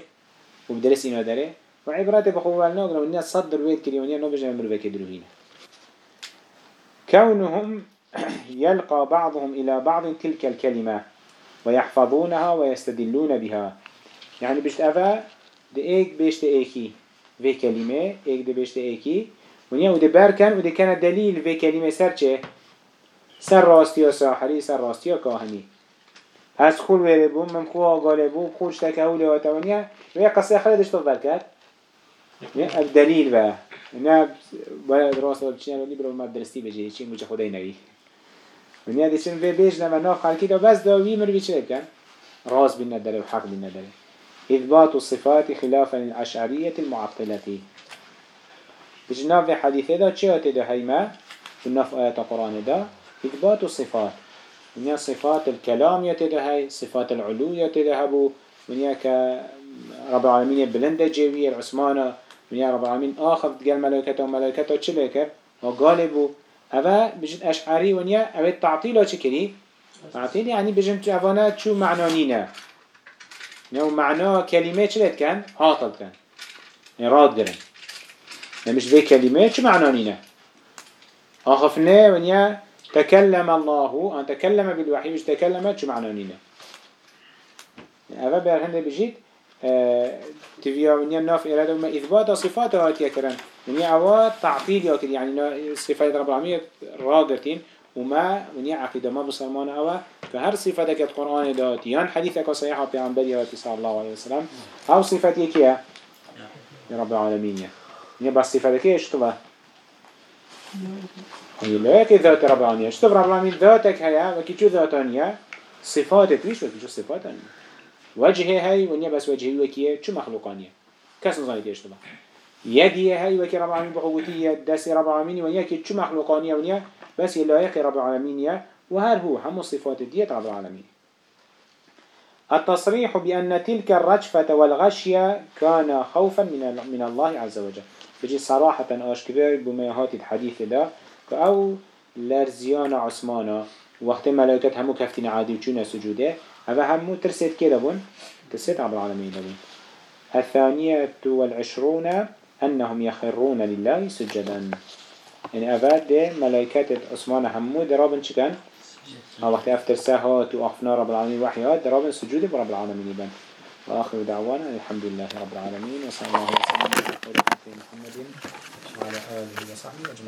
وبدرس إنه داره وعبرات بخوة الناقرة والناس صدر ويد كري ونيا نبجا مروفا كدروهين كونهم يلقى بعضهم إلى بعض تلك الكلمة ويحفظونها ويستدلون بها. يعني بيشت أفا ده ایک بیشت ایکی وی کلمه ایک ده بیشت ایکی و نیا او ده برکن و ده کن دلیل وی کلمه سر چه؟ سر راستی و ساحری سر راستی و کاهنی از خول ویره بوم من خواه آگاله بوم خوش تکهول و توانیه و یه قصه خلی دشتو برکت نه دلیل و نه باید راست و بچینه ولی برو ما درستی بجه چی موجه خدای نوی و نیا دیشن وی بیش نه و نه خلکی دا بس داوی مروی چه بکن راست بین نداره و حق بین نداره إثبات الصفات خلافا للأشعرية المعطلة. بجناف حديثة دا چه دا هيما؟ ونف آيات القرآن دا إثبات الصفات. ونيا صفات الكلام يتدهي صفات العلو يتدهبو ونيا رب العالمين بلند جوية العثمانة ونيا رب العالمين آخر تقال ملائكته وملائكته بكر وقالبو أفا بجد أشعري ونيا أبا التعطيل چه كري معناتين يعني بجم جوانا شو معنانينا نو معنى كلمة شلت كان؟ عاطل كان. يعني راد قرن يعني مش ذي كلمة شو معنانينا أخفنا ونيا تكلم الله أن تكلم بالوحي مش تكلم شو معنانينا يعني أبا بيرهن بجيت آه تبيا ونيا ناف إرادة وما إثبات صفات هاتيا كرن. ونيا أوا تعطيل ياكل يعني صفات رب العالمين راقتين وما ونيا عقيدة ما بسلمان أوا فهر صفة كت قرآن دات يان حديثك صحيحة بيعنبري صلى الله عليه وسلم أو صفة يكيا يا رب العالمين يا بس صفة كي اشتبه لا يكي ذات رب العالمين اشتبه رب العالمين ذاتك هيا وكي شو ذاتانيا صفات تريش وكي شو صفات وجهه هاي ونيا بس وجهه وكي شو مخلوقانية كاس نظامي كي اشتبه يدي هاي وكي رب العالمين بقوتي دس رب العالمين ونيا كي شو مخلوقانية ونيا بس يلا يكي رب العالمين وهل هو هم صفات ديت رب العالمين. التصريح بأن تلك الرجفة والغشية كان خوفا من من الله عز وجل. بجي صراحة أشكبر بما هات الحديث ده أو لرزيان عثمانا وقت ملائكة همو كفتين عادي وشونا سجوده هذا همو ترسيت كده بون؟ ترسيت رب العالمين بون. الثانية والعشرون أنهم يخرون لله سجدا. يعني أفاد ملائكة عثمان همو درابن شكان؟ ها وقت افتر ساهات وأخفنا رب العالمين وحيات درابن سجود برب العالمين بان وآخر دعوانا الحمد لله رب العالمين. وصلى الله وسلم على محمد. وعلى آله وصحبه أجمعين.